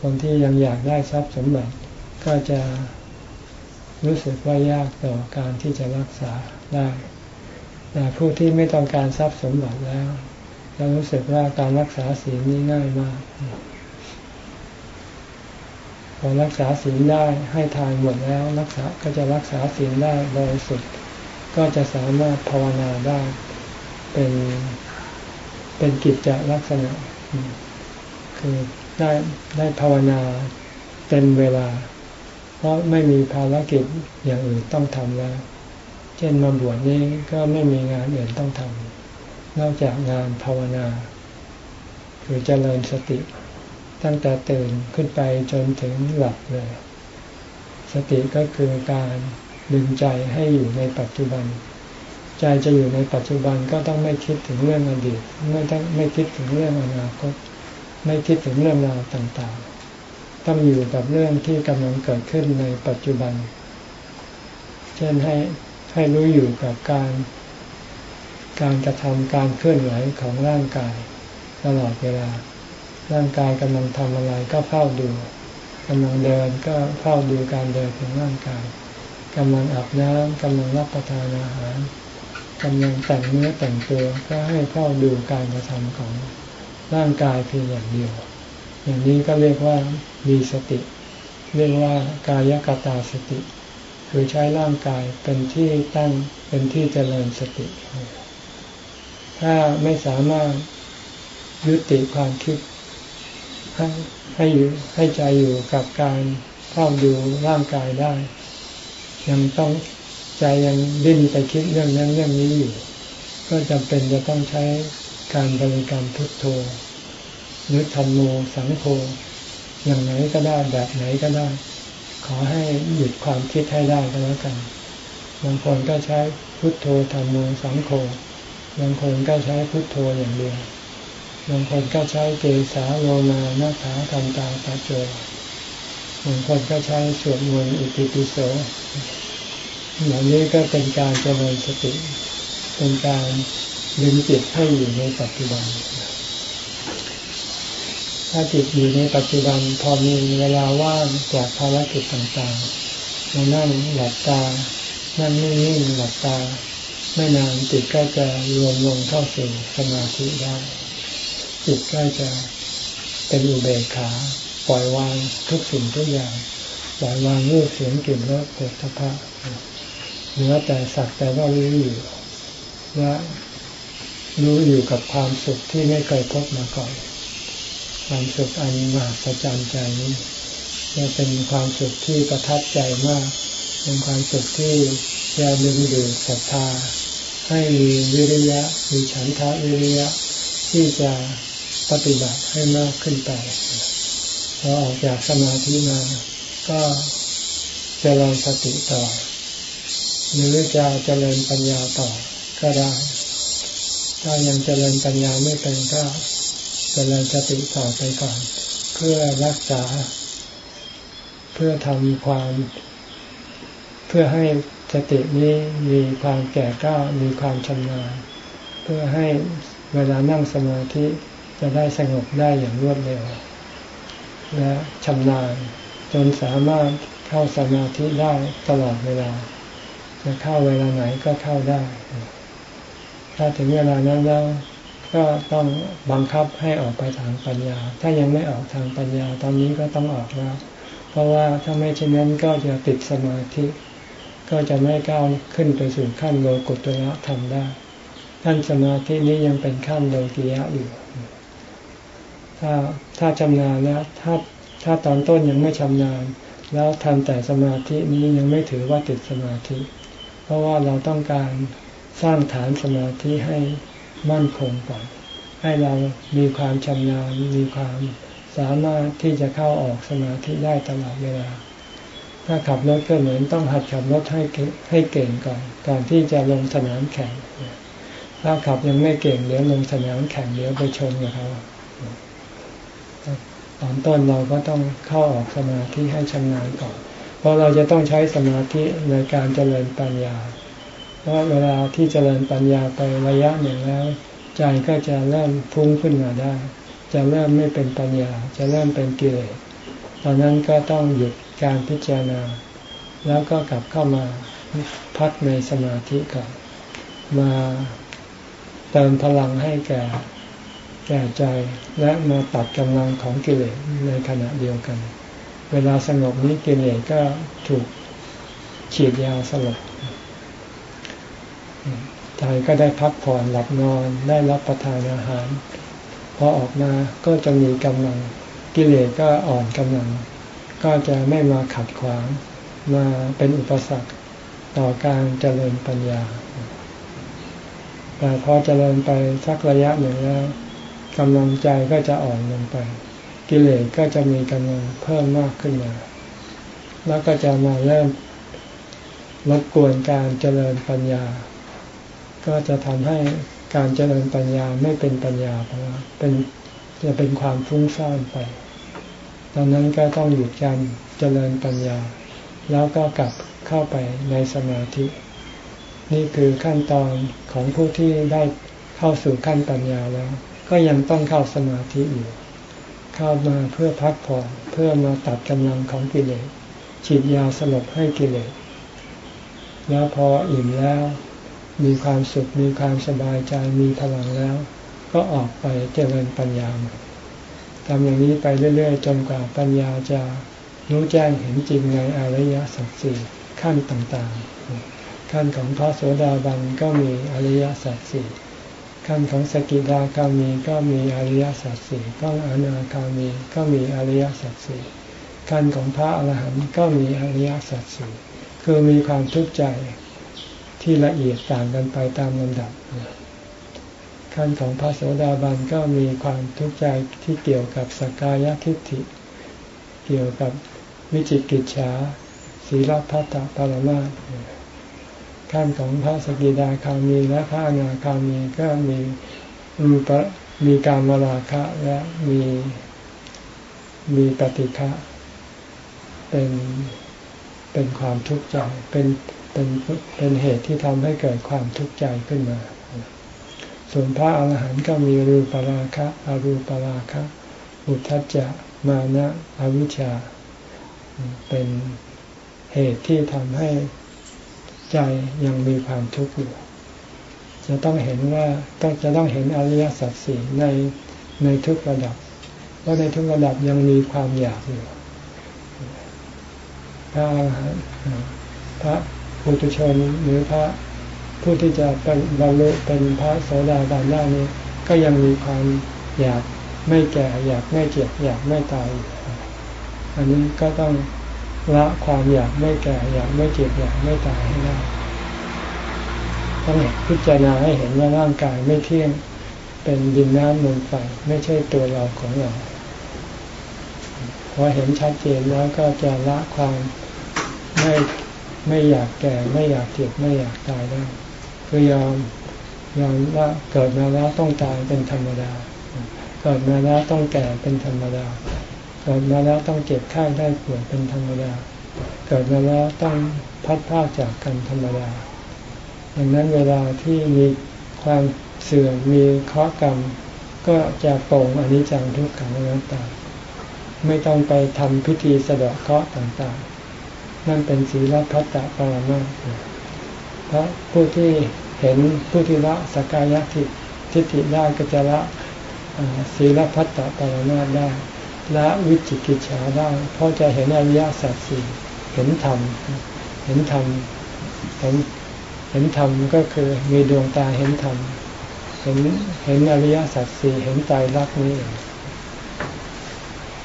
คนที่ยังอยากได้ทรัพย์สมบัติก็จะรู้สึกว่ายากต่อการที่จะรักษาได้ แต่ผู้ที่ไม่ต้องการทรัพย์สมบัติแล้วจะรู้สึกว่าการรักษาศีลนี้ง่ายมาก พอรักษาศีลได้ให้ทานหมดแล้วรักษาก็จะรักษาศีลได้บริสุทธิ์ ก็จะสามารถภาวนาได้เป็นเป็นกิจจลักษณะ คือได้ได้ภาวนาเต็มเวลา เพราะไม่มีภารกิจอย่างอื่นต้องทำแล้ว เช่นมาบวชนี้ก็ไม่มีงานอื่นต้องทำนอกจากงานภาวนา คือเจริญสติ ตั้งแต่ตื่นขึ้นไปจนถึงหลับเลย สติก็คือการ ดึงใจให้อยู่ในปัจจุบัน ใจจะอยู่ในปัจจุบันก็ต้องไม่คิดถึงเรื่องอดีตไม่ต้องไม่คิดถึงเรื่องอนาคตไม่คิดถึงเรื่องราวต่างๆ ต้องอยู่กับเรื่องที่กำลังเกิดขึ้นในปัจจุบัน เช่นให้ให้รู้อยู่กับการการกระทำการเคลื่อนไหวของร่างกาย ตลอดเวลา ร่างกายกำลังทำอะไรก็เฝ้าดูกำลังเดินก็เฝ้าดูการเดินของร่างกาย กำลังอาบน้ำกำลังรับประทานอาหารกำลังแต่งเนื้อแต่งตัวก็ให้เฝ้าดูการกระทำของร่างกายเพียงอย่างเดียว อย่างนี้ก็เรียกว่ามีสติ เรียกว่ากายกตาสติ คือใช้ร่างกายเป็นที่ตั้งเป็นที่เจริญสติ ถ้าไม่สามารถยุติความคิด ให้ให้อยู่ให้ใจอยู่กับการเฝ้าดูร่างกายได้ ยังต้องใจยังดิ้นไปคิดเรื่องนั้นเรื่องนี้อยู่ ก็จำเป็นจะต้องใช้การบริกรรมพุทโธหรือธรรมโมสังโฆอย่างไหนก็ได้แบบไหนก็ได้ ขอให้หยุดความคิดให้ได้ก็แล้วกันบางคนก็ใช้พุทโธธรรมโมสังโฆบางคนก็ใช้พุทโธอย่างเดียวบางคนก็ใช้เกสาโลมานาขาทำตาตาโจ บางคนก็ใช้สวดมนต์อิติปิโสเหล่างนี้ก็เป็นการเจริญสติ เป็นการดึงจิตให้อยู่ในปัจจุบัน ถ้าจิตอยู่ในปัจจุบันพอมีเวลาว่างจากภารกิจต่างๆมานั่งหลับตา นั่งนิ่งๆหลับตา ไม่นานจิตก็จะรวมลงเข้าสู่สมาธิได้ จิตก็จะเป็นอุเบกขา ปล่อยวางทุกสิ่งทุกอย่าง ปล่อยวางรูปเสียงกลิ่นรสปุถะเหลือแต่สักแต่ว่ารู้อยู่และรู้อยู่กับความสุขที่ไม่เคยพบมาก่อน ความสุขอันมหัศจรรย์ใจนี้จะเป็นความสุขที่ประทับใจมาก เป็นความสุขที่จะดึงดูดศรัทธา ให้มีวิริยะ มีฉันทะวิริยะ ที่จะปฏิบัติให้มากขึ้นไป อออกจากสมาธิมา ก็จเจริญสติต่อ หรือจะเจริญปัญญาต่อก็ได้ ถ้ายังเจริญปัญญาไม่เป็นก็เจริญสติต่อไปก่อน เพื่อรักษา เพื่อทำความ เพื่อให้สตินี้มีความแก่ก้ามีความชำนาญเพื่อให้เวลานั่งสมาธิจะได้สงบได้อย่างรวดเร็ว และชำนาญ จนสามารถเข้าสมาธิได้ตลอดเวลา จะเข้าเวลาไหนก็เข้าได้ ถ้าถึงเวลานั้นแล้วก็ต้องบังคับให้ออกไปทางปัญญา ถ้ายังไม่ออกทางปัญญาตอนนี้ก็ต้องออกแล้ว เพราะว่าถ้าไม่เช่นนั้นก็จะติดสมาธิ ก็จะไม่ก้าวขึ้นไปสู่ขั้นโลกุตระธรรมได้ขั้นสมาธินี้ยังเป็นขั้นโลกียะอยู่ ถ้าถ้าชำนาญแล้วถ้าถ้าตอนต้นยังไม่ชำนาญ แล้วทำแต่สมาธินี้ยังไม่ถือว่าติดสมาธิ เพราะว่าเราต้องการสร้างฐานสมาธิให้มั่นคงก่อน ให้เรามีความชำนาญมีความสามารถที่จะเข้าออกสมาธิได้ตลอดเวลา ถ้าขับรถก็เหมือนต้องหัดขับรถให้ให้เก่งก่อน ก่อนที่จะลงสนามแข่ง ถ้าขับยังไม่เก่งเดี๋ยวลงสนามแข่งเดี๋ยวไปชนกับเขา ตอนต้นเราก็ต้องเข้าออกสมาธิให้ชำนาญก่อน เพราะเราจะต้องใช้สมาธิในการเจริญปัญญา เพราะเวลาที่เจริญปัญญาไประยะหนึ่งแล้ว ใจก็จะเริ่มพุ่งขึ้นมาได้ จะเริ่มไม่เป็นปัญญา จะเริ่มเป็นกิเลสอนนั้นก็ต้องหยุดการพิจารณา แล้วก็กลับเข้ามาพักในสมาธิก่อนมาเติมพลังให้แก่ แก่ใจและมาตัดกำลังของกิเลสในขณะเดียวกัน เวลาสงบนี้กิเลสก็ถูกฉีดยาสลบใจก็ได้พักผ่อนหลับนอนได้รับประทานอาหาร พอออกมาก็จะมีกำลังกิเลสก็อ่อนกำลัง ก็จะไม่มาขัดขวาง มาเป็นอุปสรรคต่อการเจริญปัญญาแต่พอเจริญไปสักระยะหนึ่งแล้ว กำลังใจก็จะอ่อนลงไป กิเลสก็จะมีกำลังเพิ่มมากขึ้นมา แล้วก็จะมาเริ่มรบกวนการเจริญปัญญา ก็จะทำให้การเจริญปัญญาไม่เป็นปัญญาเพราะว่าเป็นจะเป็นความฟุ้งซ่านไปตอนนั้นก็ต้องหยุดการเจริญปัญญา แล้วก็กลับเข้าไปในสมาธิ นี่คือขั้นตอนของผู้ที่ได้เข้าสู่ขั้นปัญญาแล้ว ก็ยังต้องเข้าสมาธิอยู่ เข้ามาเพื่อพักผ่อนเพื่อมาตัดกำลังของกิเลสฉีดยาสลบให้กิเลสแล้วพออิ่มแล้ว มีความสุขมีความสบายใจมีพลังแล้ว ก็ออกไปเจริญปัญญาทำอย่างนี้ไปเรื่อย ๆ จนกว่าปัญญาจะรู้แจ้งเห็นจริงในอริยสัจสี่ขั้นต่างๆ ขั้นของพระโสดาบันก็มีอริยสัจสี่ ขั้นของสกิทาคามีก็มีอริยสัจสี่ขั้นอนาคามีก็มีอริยสัจสี่ขั้นของพระอรหันต์ก็มีอริยสัจสี่คือมีความทุกข์ใจที่ละเอียดต่างกันไปตามลำดับ ขั้นของพระโสดาบันก็มีความทุกข์ใจที่เกี่ยวกับสกายทิฏฐิ เกี่ยวกับวิจิกิจฉาศีลพัตตปรมา ขั้นของพระสกิดาคามีและพระอนาคามีก็มีรูปมีการมาราคะและมีมีปฏิฆะเป็นเป็นความทุกข์ใจเป็นเป็นเป็นเหตุที่ทำให้เกิดความทุกข์ใจขึ้นมา ส่วนพระอาหารหันต์ก็มีรูปราคะอรูปราคะ อุทธัจจะมานะอวิชชา เป็นเหตุที่ทำให้ ใจยังมีความทุกข์อยู่ จะต้องเห็นว่าต้องจะต้องเห็นอริยสัจสี่ในในทุกระดับ ว่าในทุกระดับยังมีความอยากอยู่พระพระปุถุชนหรือพระผู้ที่จะเป็นบรรลุเป็นพระโสดาบันได้นี้ ก็ยังมีความอยากไม่แก่ อยากไม่เจ็บอยากไม่ตายอันนี้ก็ต้อง ละความอยากไม่แก่ อยากไม่เจ็บอยากไม่ตายให้ได้ต้องพิจารณาให้เห็นว่าร่างกายไม่เที่ยงเป็นดินน้ำลมไฟไม่ใช่ตัวเราของเราพอเห็นชัดเจนแล้วก็จะละความไม่ไม่อยากแก่ ไม่อยากเจ็บไม่อยากตายได้คือยอมยอมว่าเกิดมาแล้วต้องตายเป็นธรรมดา เกิดมาแล้วต้องแก่เป็นธรรมดา เกิดมาแล้วต้องเจ็บไข้ได้ป่วยเป็นธรรมดา เกิดมาแล้วต้องพัดพลาดจากกันธรรมดาดังนั้นเวลาที่มีความเสื่อมมีเคราะกรรม ก็จะโปร่งอนิจจังทุกขังอนัตตาไม่ต้องไปทำพิธีสะดอกเคราะห์ต่างๆ นั่นเป็นศีลพัตตปรมาเพราะผู้ที่เห็นผู้ที่ละสกายทิทิฏฐิได้ก็จะละศีลพัตตปรมาได้ ละวิจิกิจฉาได้ เพราะจะเห็นอริยสัจสี่เห็นธรรม เห็นธรรม เห็นเห็นธรรมก็คือมีดวงตาเห็นธรรม เห็นเห็นอริยสัจสี่เห็นใจรักนี้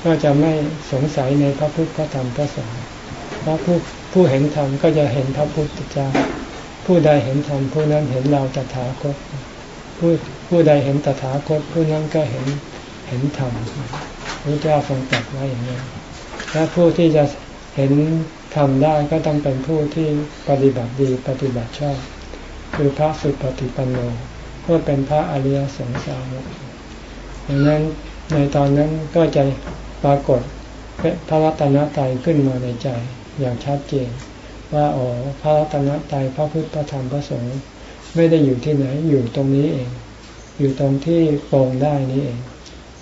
ก็จะไม่สงสัยในพระพุทธพระธรรมพระสงฆ์เพราะผู้ผู้เห็นธรรมก็จะเห็นพระพุทธเจ้า ผู้ใดเห็นธรรมผู้นั้นเห็นเราตถาคตผู้ผู้ใดเห็นตถาคตผู้นั้นก็เห็นเห็นธรรม พระเจ้าทรงตรัสไว้อย่างนี้และผู้ที่จะเห็นธรรมได้ก็ต้องเป็นผู้ที่ปฏิบัติดีปฏิบัติชอบ คือพระสุปฏิปันโนเพื่อเป็นพระอริยสงสารดังนั้นในตอนนั้นก็จะปรากฏพระรัตนตรัยขึ้นมาในใจอย่างชัดเจน ว่าอ๋อพระรัตนตรัยพระพุทธพระธรรมพระสงฆ์ไม่ได้อยู่ที่ไหนอยู่ตรงนี้เอง อยู่ตรงที่ปรงได้นี้เอง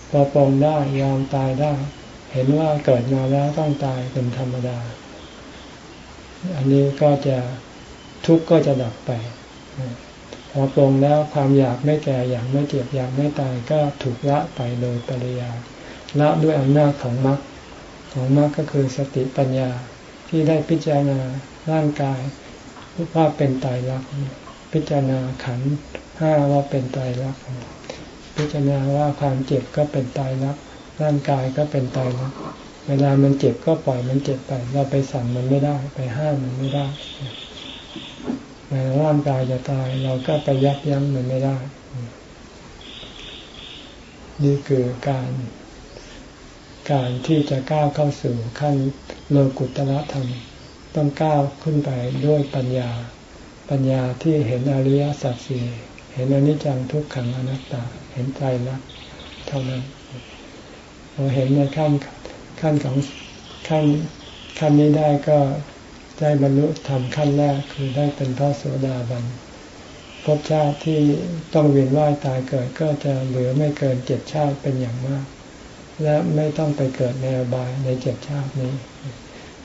พอปรงได้ยอมตายได้ เห็นว่าเกิดมาแล้วต้องตายเป็นธรรมดา อันนี้ก็จะทุกข์ก็จะดับไป พอปรงแล้วความอยากไม่แก่อยากไม่เจ็บอยากไม่ตายก็ถูกละไปโดยปริยาละด้วยอำนาจของมรรคของมรรคก็คือสติปัญญาที่ได้พิจารณาร่างกายว่าเป็นตายรักพิจารณาขันห้าว่าเป็นตายรัก พิจารณาว่าความเจ็บก็เป็นตายรักร่างกายก็เป็นตายรักเวลามันเจ็บก็ปล่อยมันเจ็บไป เราไปสั่งมันไม่ได้ ไปห้ามมันไม่ได้แม้ร่างกายจะตาย เราก็ไปยับยั้งมันไม่ได้ นี่คือการการที่จะก้าวเข้าสู่ขั้นโลกุตละธรรม ต้องก้าวขึ้นไปด้วยปัญญา ปัญญาที่เห็นอริยสัจสี่เห็นอนิจจังทุกขังอนัตตา ห็นใจรักเท่านั้นพอเห็นในขั้นขั้นของขั้นขั้นนี้ได้ก็ได้บรรลุธรรมขั้นแรกคือได้เป็นพระโสดาบันภพชาติที่ต้องเวียนว่ายตายเกิดก็จะเหลือไม่เกินเจ็ดชาติเป็นอย่างมาก และไม่ต้องไปเกิดในอบายในเจ็ดชาตินี้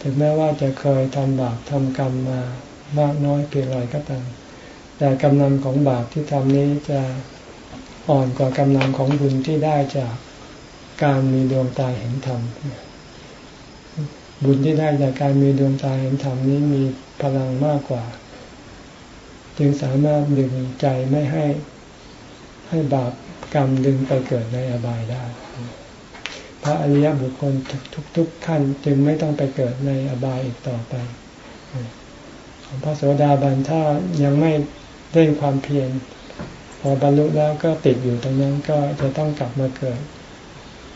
ถึงแม้ว่าจะเคยทำบาปทำกรรมมามากน้อยเพียงไรก็ตามแต่กำลังของบาปที่ทำนี้จะ อ่อนกว่ากำลังของบุญที่ได้จากการมีดวงตาเห็นธรรมบุญที่ได้จากการมีดวงตาเห็นธรรมนี้มีพลังมากกว่า จึงสามารถดึงใจไม่ให้ให้บาปกรรมดึงไปเกิดในอบายได้ พระอริยบุคคลทุก ๆ ขั้นจึงไม่ต้องไปเกิดในอบายอีกต่อไปของพระโสดาบันถ้ายังไม่เร่งความเพียร พอบรรลุแล้วก็ติดอยู่ตรงนั้นก็จะต้องกลับมาเกิด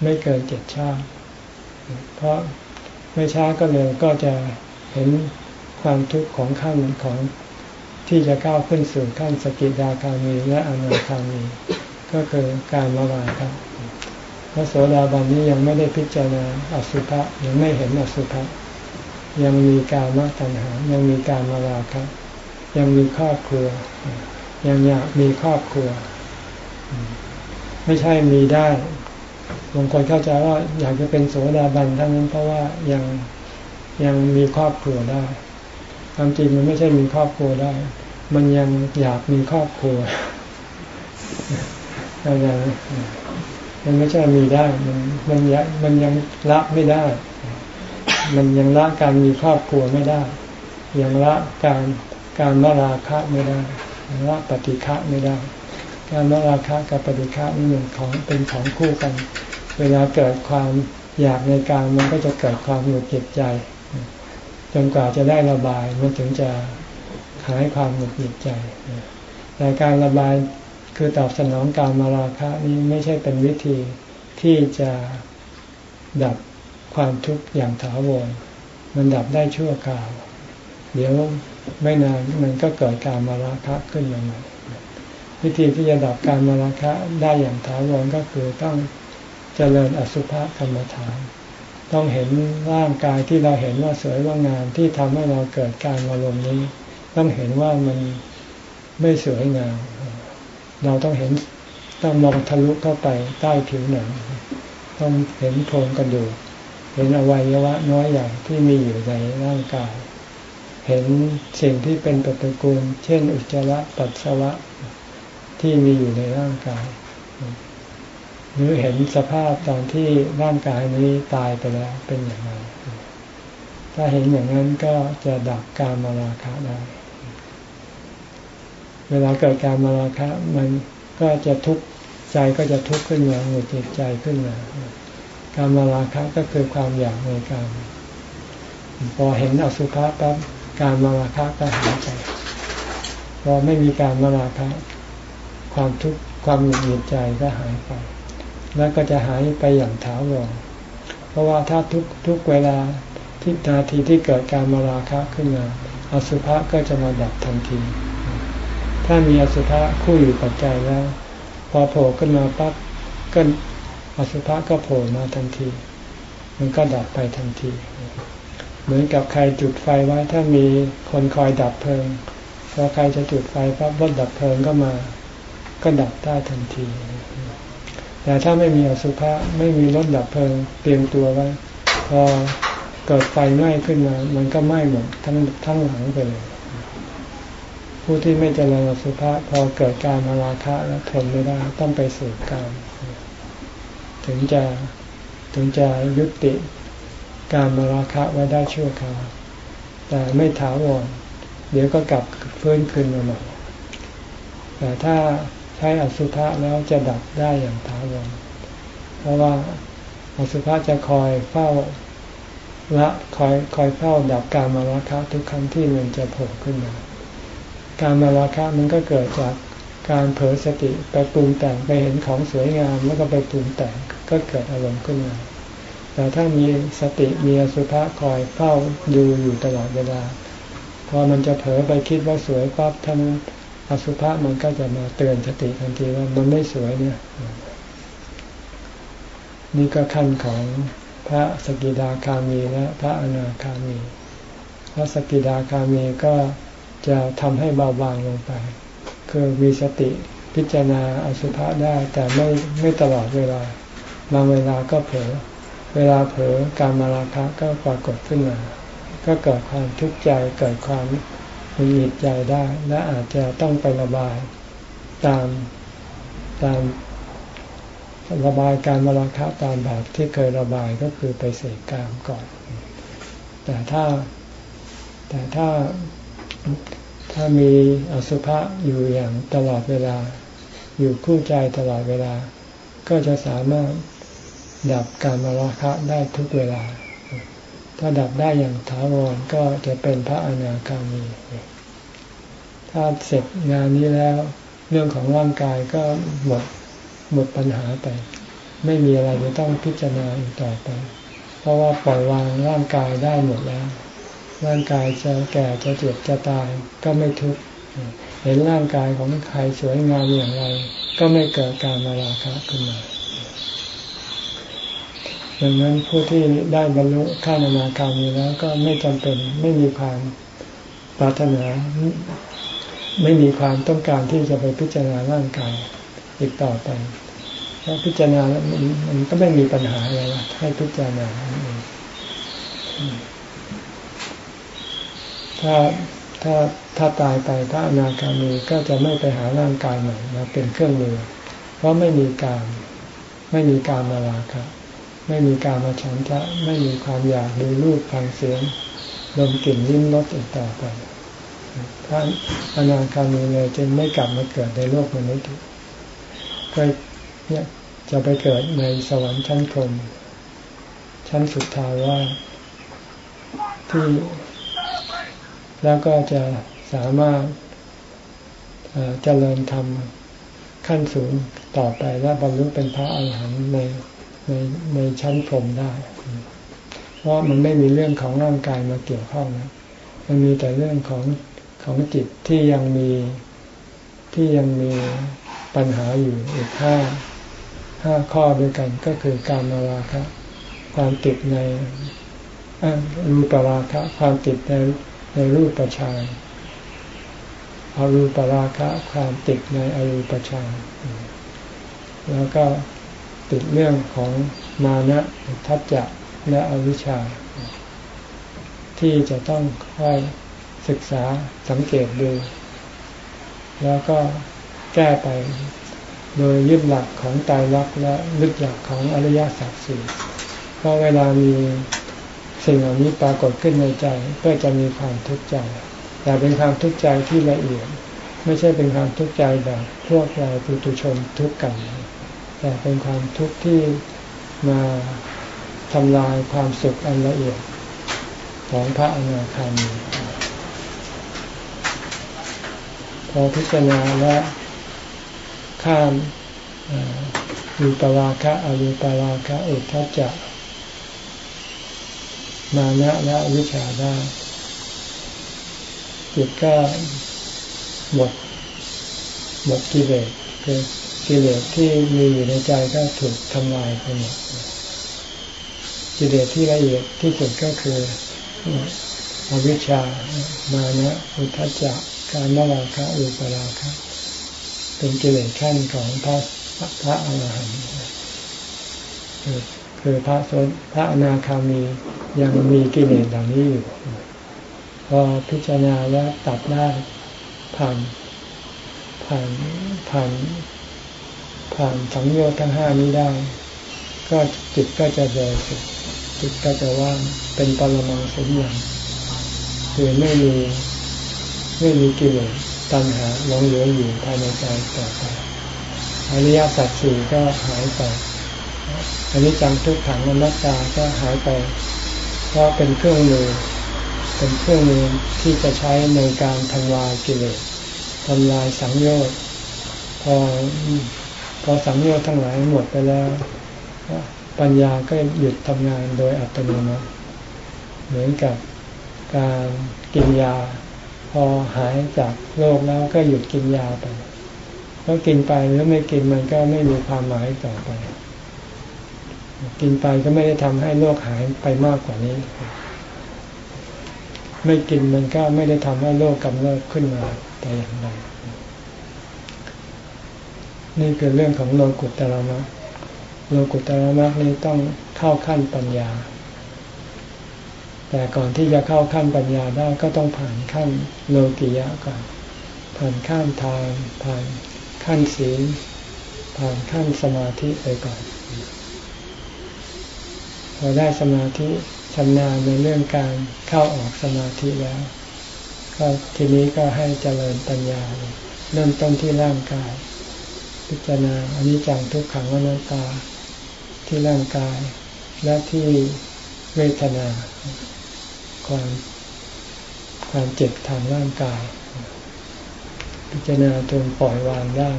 ไม่เกินเจ็ดชาติ เพราะไม่ช้าก็เร็วก็จะเห็นความทุกข์ของขั้นของที่จะก้าวขึ้นสู่ขั้นสกิดาคามีและอนาคามี ก็คือการมาลาครับพระโสดาบันนี้ยังไม่ได้พิจารณาอสุภะยังไม่เห็นอสุภะยังมีการมตัญหายังมีการมาลาครับ ยังมีครอบครัว ยังอยากมีครอบครัว ไม่ใช่มีได้บางคนเข้าใจว่าอยากจะเป็นโสดาบันทั้งนั้นเพราะว่ายังยังมีครอบครัวได้ความจริงมันไม่ใช่มีครอบครัวได้ มันยังอยากมีครอบครัวอะไรมันไม่ใช่มีได้ มันมันยังมันยังละไม่ได้ มันยังละการมีครอบครัวไม่ได้ ยังละการการมาราคะไม่ได้ ละปฏิฆะไม่ได้การมาราคะกับปฏิฆะนี่เป็นของเป็นของคู่กัน เวลาเกิดความอยากในการมันก็จะเกิดความหงุดหงิดใจ จนกว่าจะได้ระบายมันถึงจะหายความหงุดหงิดใจแต่การระบายคือตอบสนองการมาราคะนี้ไม่ใช่เป็นวิธีที่จะดับความทุกข์อย่างถาวรมันดับได้ชั่วคราว เดี๋ยว ไม่นานมันก็เกิดการมาราคะขึ้นมาใหม่วิธีที่จะดับการมาราคะได้อย่างถาวรก็คือต้องเจริญอสุภกรรมฐาน ต้องเห็นร่างกายที่เราเห็นว่าสวยว่างามที่ทำให้เราเกิดการอารมณ์นี้ ต้องเห็นว่ามันไม่สวยงาม เราต้องเห็นต้องมองทะลุเข้าไปใต้ผิวหนังต้องเห็นโครงกระดูกเห็นอวัยวะน้อยใหญ่ที่มีอยู่ในร่างกาย เห็นสิ่งที่เป็นปฏิกูล เช่น อุจจาระปัสสาวะที่มีอยู่ในร่างกาย หรือเห็นสภาพตอนที่ร่างกายนี้ตายไปแล้วเป็นอย่างไร ถ้าเห็นอย่างนั้นก็จะดับการมาราคะได้ เวลาเกิดการมาราคะมันก็จะทุกข์ใจก็จะทุกข์ขึ้นมาหงุดหงิดใจขึ้นมา การมาราคะก็คือความอยากในการพอเห็นอสุภะปั๊บ การมาราคะก็หายไปพอไม่มีการมาราคะความทุกข์ความหงุดหงิดใจก็หายไป แล้วก็จะหายไปอย่างถาวรเพราะว่าถ้าทุกทุกเวลาที่นาทีที่เกิดการมาราคะขึ้นมาอสุภะก็จะมาดับทันที ถ้ามีอสุภะคู่อยู่กับใจแล้ว พอโผล่ขึ้นมาปั๊บก็อสุภะก็โผล่มาทันที มันก็ดับไปทันที เหมือนกับใครจุดไฟไว้ถ้ามีคนคอยดับเพลิงพอใครจะจุดไฟปั๊บรถดับเพลิงก็มา ก็ดับได้ทันที แต่ถ้าไม่มีอสุภะไม่มีรถดับเพลิงเตรียมตัวไว้พอเกิดไฟไหม้ขึ้นมา มันก็ไหม้หมดทั้งทั้งหลังไปเลย ผู้ที่ไม่เจริญอสุภะพอเกิดการมาราคะแล้วทนไม่ได้ต้องไปสู่กามถึงจะถึงจะยุติ การมาราคะไว้ได้ชั่วคราวแต่ไม่ถาวรเดี๋ยวก็กลับฟื้นคืนมาใหม่แต่ถ้าใช้อสุภะแล้วจะดับได้อย่างถาวรเพราะว่าอสุภะจะคอยเฝ้าละคอยคอยเฝ้าดับการมาราคะทุกครั้งที่มันจะโผล่ขึ้นมา การมาราคะมันก็เกิดจากการเผลอสติไปปรุงแต่งไปเห็นของสวยงามแล้วก็ไปปรุงแต่งก็เกิดอารมณ์ขึ้นมา แต่ถ้ามีสติมีอสุภะคอยเฝ้าดูอยู่ตลอดเวลา พอมันจะเผลอไปคิดว่าสวยปั๊บท่านอสุภะมันก็จะมาเตือนสติทันทีว่ามันไม่สวยเนี่ยนี่ก็ขั้นของพระสกิดาคามีและพระอนาคามี พระสกิดาคามีก็จะทำให้เบาบางลงไป คือมีสติพิจารณาอสุภะได้แต่ไม่ไม่ตลอดเวลา บางเวลาก็เผลอ เวลาเผลอการมาราคะก็ปรากฏขึ้นมา ก็เกิดความทุกข์ใจเกิดความมีหิดใจได้ และอาจจะต้องไประบายตามตามระบายการมาราคะตามแบบที่เคยระบายก็คือไปเสกกามก่อน แต่ถ้าแต่ถ้าถ้ามีอสุภะอยู่อย่างตลอดเวลา อยู่คู่ใจตลอดเวลา ก็จะสามารถ ดับการมาราคะได้ทุกเวลา ถ้าดับได้อย่างถาวรก็จะเป็นพระอนาคามี ถ้าเสร็จงานนี้แล้ว เรื่องของร่างกายก็หมดหมดปัญหาไป ไม่มีอะไรจะต้องพิจารณาอีกต่อไป เพราะว่าปล่อยวางร่างกายได้หมดแล้ว ร่างกายจะแก่จะเจ็บจะตายก็ไม่ทุกข์เห็นร่างกายของใครสวยงามอย่างไร ก็ไม่เกิดการมาราคะขึ้นมา ดังนั้นผู้ที่ได้บรรลุขั้นอนาคามีแล้วก็ไม่จำเป็นไม่มีความปรารถนา ไม่มีความต้องการที่จะไปพิจารณาร่างกายอีกต่อไปเพราะพิจารณาแล้วมันก็ไม่มีปัญหาอะไรให้พิจารณาถ้าถ้าถ้าตายไปพระอนาคามีก็จะไม่ไปหาร่างกายใหม่มาเป็นเครื่องมือ เพราะไม่มีการไม่มีการมาลาคะ ไม่มีการมาฉันทะไม่มีความอยากดูรูปฟังเสียงดมกลิ่นลิ้มรสอีกต่อไปพระอนาคามีเลยจึงไม่กลับมาเกิดในโลกมนุษย์ก็เนี่ยจะไปเกิดในสวรรค์ชั้นพรมชั้นสุดท้ายว่าที่แล้วก็จะสามารถเจริญธรรมขั้นสูงต่อไปและบรรลุเป็นพระอาหารหันต์ใน ในในชั้นพรมได้ เพราะมันไม่มีเรื่องของร่างกายมาเกี่ยวข้องนะมันมีแต่เรื่องของของจิตที่ยังมีที่ยังมีปัญหาอยู่อีกห้าห้าข้อด้วยกันก็คือการมาราคะความติดในรูปราคะ ความติดในในรูปประชานอารูปราคะ ความติดในอรูปฌานแล้วก็ ติดเรื่องของมานะทัจจะและอวิชชา ที่จะต้องค่อยศึกษาสังเกตดู แล้วก็แก้ไปโดยยึดหลักของตายรักและลึกหลักของอริยสัจสี่เพราะเวลามีสิ่งเหล่านี้ปรากฏขึ้นในใจก็จะมีความทุกข์ใจ แต่เป็นความทุกข์ใจที่ละเอียด ไม่ใช่เป็นความทุกข์ใจแบบพวกเราปุถุชนทุกข์กัน แต่เป็นความทุกข์ที่มาทำลายความสุขอันละเอียดของพระอนาคามีพอพิจารณาและข้ามรูปราคะอรูปราคะอุทธัจจะมานะและวิชาได้จิตก็หมดหมดกิเลสคือ กิเลสที่มีอยู่ในใจก็ถูกทำลายไปหมดกิเลสที่ละเอียดที่สุดก็คืออวิชชา มานะอุทจจะการมราคะอุปราคะเป็นกิเลสขั้นของพระพระอรหันต์คือพระโสพระอนาคามียังมีกิเลสเหล่านี้อยู่ พอพิจารณาแล้วตัดได้ผ่านผ่านผ่าน ผ่านสังโยชน์ทั้งห้านี้ได้ ก็จิตก็จะเบริสุทธิ์จิตก็จะว่างเป็นปรมังสุญญ์คือไม่มีไม่มีกิเลสตัณหาหลงเหลืออยู่ภายในใจต่อไปอริยสัจสี่ก็หายไปอันนี้จำทุกขังอนัตตาก็หายไปเพราะเป็นเครื่องมือเป็นเครื่องมือที่จะใช้ในการทำลายกิเลสทำลายสังโยชน์พอ พอสังโยชน์ทั้งหลายหมดไปแล้ว ปัญญาก็หยุดทำงานโดยอัตโนมัติเหมือนกับการกินยา พอหายจากโรคแล้วก็หยุดกินยาไปก็กินไปหรือไม่กินมันก็ไม่มีความหมายต่อไป กินไปก็ไม่ได้ทำให้โรคหายไปมากกว่านี้ ไม่กินมันก็ไม่ได้ทำให้โรคกำเริบขึ้นมาแต่อย่างใด นี่คือเรื่องของโลกุตตรมะโลกุตตรมะนี้ต้องเข้าขั้นปัญญา แต่ก่อนที่จะเข้าขั้นปัญญาได้ก็ต้องผ่านขั้นโลกิยะก่อนผ่านขั้นทานผ่านขั้นศีลผ่านขั้นสมาธิไปก่อนพอได้สมาธิชำนาญในเรื่องการเข้าออกสมาธิแล้ว ก็ทีนี้ก็ให้เจริญปัญญา เริ่มต้นที่ร่างกาย พิจารณาอันนี้จังทุกขังอนัตตาที่ร่างกาย และที่เวทนา ความความเจ็บทางร่างกาย พิจารณาจนปล่อยวางได้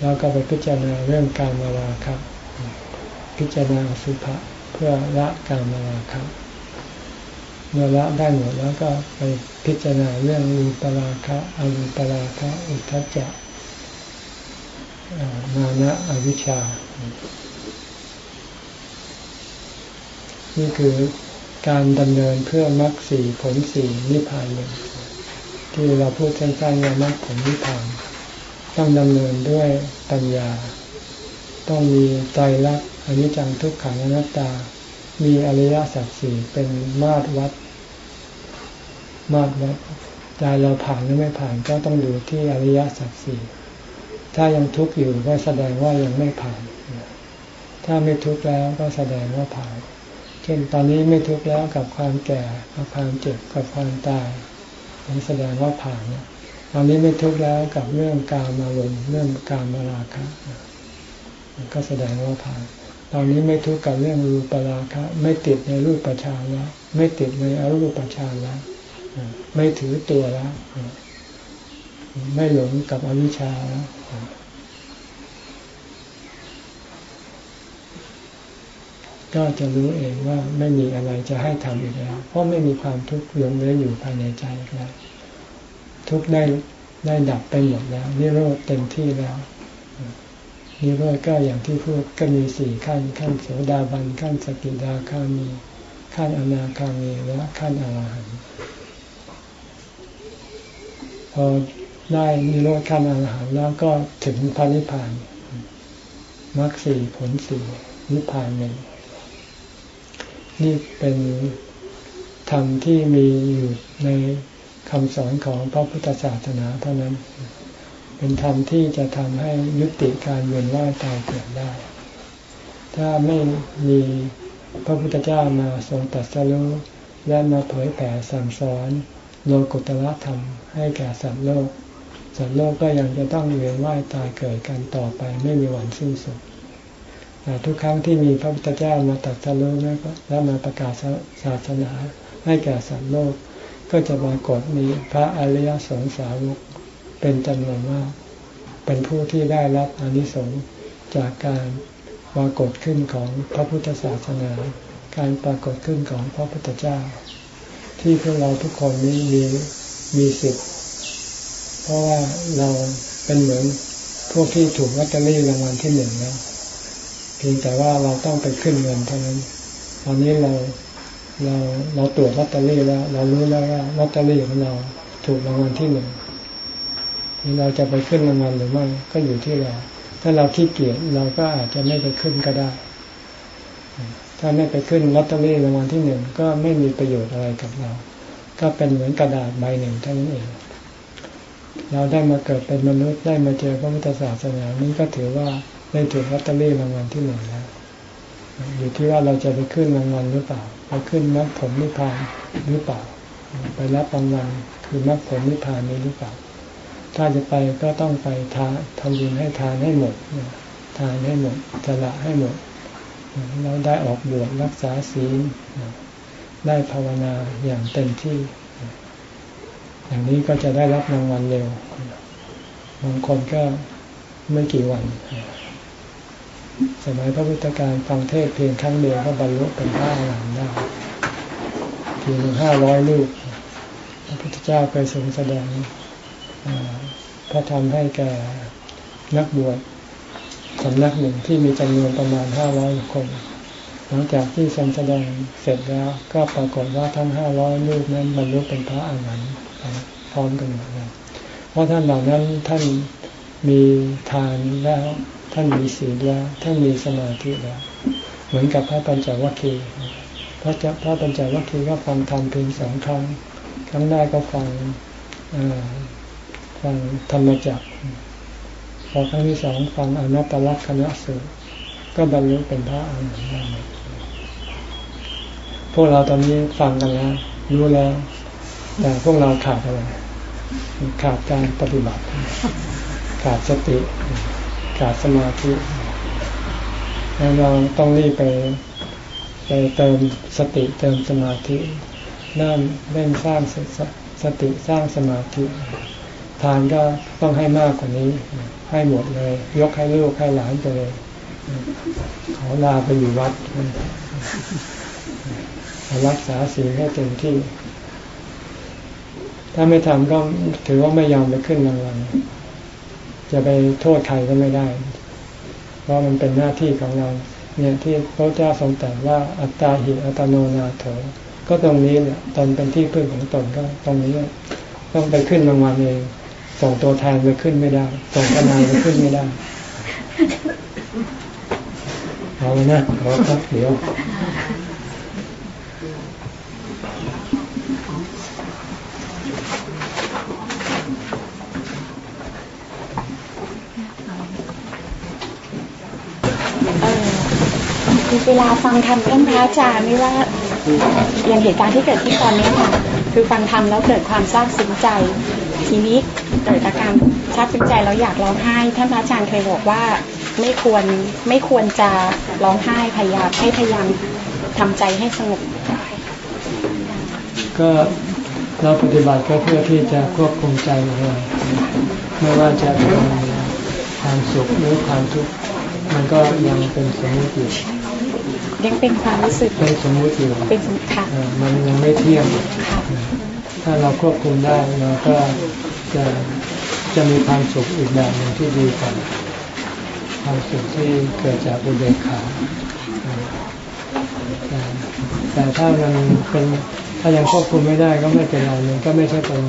แล้วก็ไปพิจารณาเรื่องการมาราครับ พิจารณาสุภะเพื่อละการมาราครับ เมื่อละได้หมดแล้วก็ไปพิจารณาเรื่องรูปราคะอรูปราคะอุทธัจจะมานะอวิชชา นี่คือการดำเนินเพื่อมรรคสี่ผลสี่นิพพานหนึ่งที่เราพูดสั้นๆว่ามรรคผลนิพพานต้องดำเนินด้วยปัญญา ต้องมีใจรักอนิจจังทุกขังอนัตตา มีอริยสัจสี่เป็นมาตรวัด มาตรวัดใจเราผ่านหรือไม่ผ่านก็ต้องดูที่อริยสัจสี่ถ้ายังทุกข์อยู่ก็แสดงว่ายังไม่ผ่าน ถ้าไม่ทุกข์แล้วก็แสดงว่าผ่าน เช่นตอนนี้ไม่ทุกข์แล้วกับความแก่กับความเจ็บกับความตายนี่แสดงว่าผ่านตอนนี้ไม่ทุกข์แล้วกับเรื่องการมาลงเรื่องการมาราคะก็แสดงว่าผ่าน ตอนนี้ไม่ทุกข์กับเรื่องรูปราคะ ไม่ติดในรูปประชานแล้วไม่ติดในอรูปประชานแล้ว ไม่ถือตัวแล้ว ไม่หลงกับอวิชชาแล้วก็จะรู้เองว่าไม่มีอะไรจะให้ทำอีกแล้ว เพราะไม่มีความทุกข์หลงเหลืออยู่ภายในใจแล้ว ทุกได้ได้ดับไปหมดแล้วนิโรธเต็มที่แล้วนิโรธก็อย่างที่พูดก็มีสี่ขั้น ขั้นโสดาบันขั้นสกิดาคามี ขั้นอนาคามีและขั้นอรหันต์ พอได้นิโรธขั้นอรหันต์แล้วก็ถึงพระนิพพานมรรคสี่ผลสี่นิพพานหนึ่งนี่เป็นธรรมที่มีอยู่ในคำสอนของพระพุทธศาสนาเท่านั้น เป็นธรรมที่จะทำให้ยุติการเวียนว่ายตายเกิดได้ ถ้าไม่มีพระพุทธเจ้ามาทรงตัดสรุและมาเผยแผ่สั่งสอนโลกุตละธรรม ให้แก่สัตว์โลก สัตว์โลกก็ยังจะต้องเวียนว่ายตายเกิดกันต่อไปไม่มีวันสิ้นสุดแต่ทุกครั้งที่มีพระพุทธเจ้ามาตัดสรุแล้วมาประกาศศาสนาให้แก่สัตว์โลก ก็จะปรากฏมีพระอริยสงสาวกเป็นจำนวนมากเป็นผู้ที่ได้รับอนิสงส์จากการปรากฏขึ้นของพระพุทธศาสนา การปรากฏขึ้นของพระพุทธเจ้า ที่พวกเราทุกคนนี้มี มีสิทธิ์เพราะว่าเราเป็นเหมือนพวกที่ถูกลอตเตอรี่รางวัลที่หนึ่งแล้วเพียงแต่ว่าเราต้องไปขึ้นเงินเท่านั้น ตอนนี้เราเราเราตรวจลอตเตอรี่แล้ว เรารู้แล้วว่าลอตเตอรี่ของเราถูกรางวัลที่หนึ่งเราจะไปขึ้นรางวัลหรือไม่ก็อยู่ที่เรา ถ้าเราขี้เกียจเราก็อาจจะไม่ไปขึ้นก็ได้ ถ้าไม่ไปขึ้นลอตเตอรี่รางวัลที่หนึ่งก็ไม่มีประโยชน์อะไรกับเรา ก็เป็นเหมือนกระดาษใบหนึ่งเท่านั้นเอง เราได้มาเกิดเป็นมนุษย์ได้มาเจอพระพุทธศาสนานี้ก็ถือว่าได้ถูกลอตเตอรี่รางวัลที่หนึ่งแล้วอยู่ที่ว่าเราจะไปขึ้นรางวัลหรือเปล่า ไปขึ้นมรรคผลนิพพานหรือเปล่า ไปรับรางวัลคือมรรคผลนิพพานนี้หรือเปล่า ถ้าจะไปก็ต้องไปทาทำบุญให้ทานให้หมดทานให้หมดสละให้หมด เราได้ออกบวชรักษาศีล ได้ภาวนาอย่างเต็มที่ อย่างนี้ก็จะได้รับรางวัลเร็วบางคนก็ไม่กี่วัน สมัยพระพุทธการฟังเทศเพียงครั้งเดียวก็บรรลุเป็นพระอรหันต์ได้เพียงห้าร้อยลูกพระพุทธเจ้าเคยทรงแสดงพระธรรมให้แก่นักบวชสำนักหนึ่งที่มีจำนวนประมาณห้าร้อยคน หลังจากที่ทรงแสดงเสร็จแล้วก็ปรากฏว่าทั้งห้าร้อยลูกนั้นบรรลุเป็นพระอรหันต์พร้อมกันหมดเลยเพราะท่านเหล่านั้นท่านมีทานแล้ว ท่านมีศีลแล้วท่านมีสมาธิแล้ว เหมือนกับพระปัญจวัคคีย์พระพระปัญจวัคคีย์ก็ฟังธรรมเพียงสองครั้ง ครั้งแรกก็ฟังฟังธรรมจักรพอครั้งที่สองฟังอนัตตลักษณะสูตรก็บรรลุเป็นพระอรหันต์ได้ พวกเราตอนนี้ฟังกันแล้วรู้แล้ว แต่พวกเราขาดอะไร ขาดการปฏิบัติ ขาดสติ ขาดสมาธิแล้วเราต้องรีบไปไปเติมสติเติมสมาธินั่นเร่งสร้างสติสร้างสมาธิ ทานก็ต้องให้มากกว่านี้ ให้หมดเลย ยกให้ลูกให้หลานไปเลย ขอลาไปอยู่วัด รักษาศีลให้เต็มที่ ถ้าไม่ทำก็ถือว่าไม่ยอมไปขึ้นรางวัลจะไปโทษใครก็ไม่ได้ เพราะมันเป็นหน้าที่ของเรา เนี่ยที่พระเจ้าทรงตรัสว่าอัตตาหิอัตโนนาโถ ก็ตรงนี้เนี่ยตนเป็นที่พึ่งของตนก็ตรงนี้ ต้องไปขึ้นรางวัลเอง ส่งตัวแทนไปขึ้นไม่ได้ ส่งทนายไปขึ้นไม่ได้เอาเลยนะขอครับเดี๋ยวเว ลาฟังธรรมท่านพระอาจารย์ไม่ว่าอย่างเหตุการณ์ที่เกิดที่ตอนนี้ค่ะ คือฟังธรรมแล้วเกิดความซาบซึ้งใจ ทีนี้เกิดอาการซาบซึ้งใจแล้วอยากร้องไห้ ท่านพระอาจารย์เคยบอกว่าไม่ควรไม่ควรจะร้องไห้พยายามให้พยายามทำใจให้สงบก็เราปฏิบัติก็เพื่อที่จะควบคุมใจของเราไม่ว่าจะเป็นความสุขหรือความทุกข์มันก็ยังเป็นสมมติอยู่ ยังเป็นความรู้สึกเป็นสมมติอยู่เป็นสมมติค่ะมันยังไม่เที่ยงถ้าเราควบคุมได้เราก็จะจะมีความสุขอีกแบบหนึ่งที่ดีกว่าความสุขที่เกิดจากอุเบกขาแต่ถ้ามันเป็นถ้ายังควบคุมไม่ได้ก็ไม่เป็นไรมันก็ไม่ใช่เป็น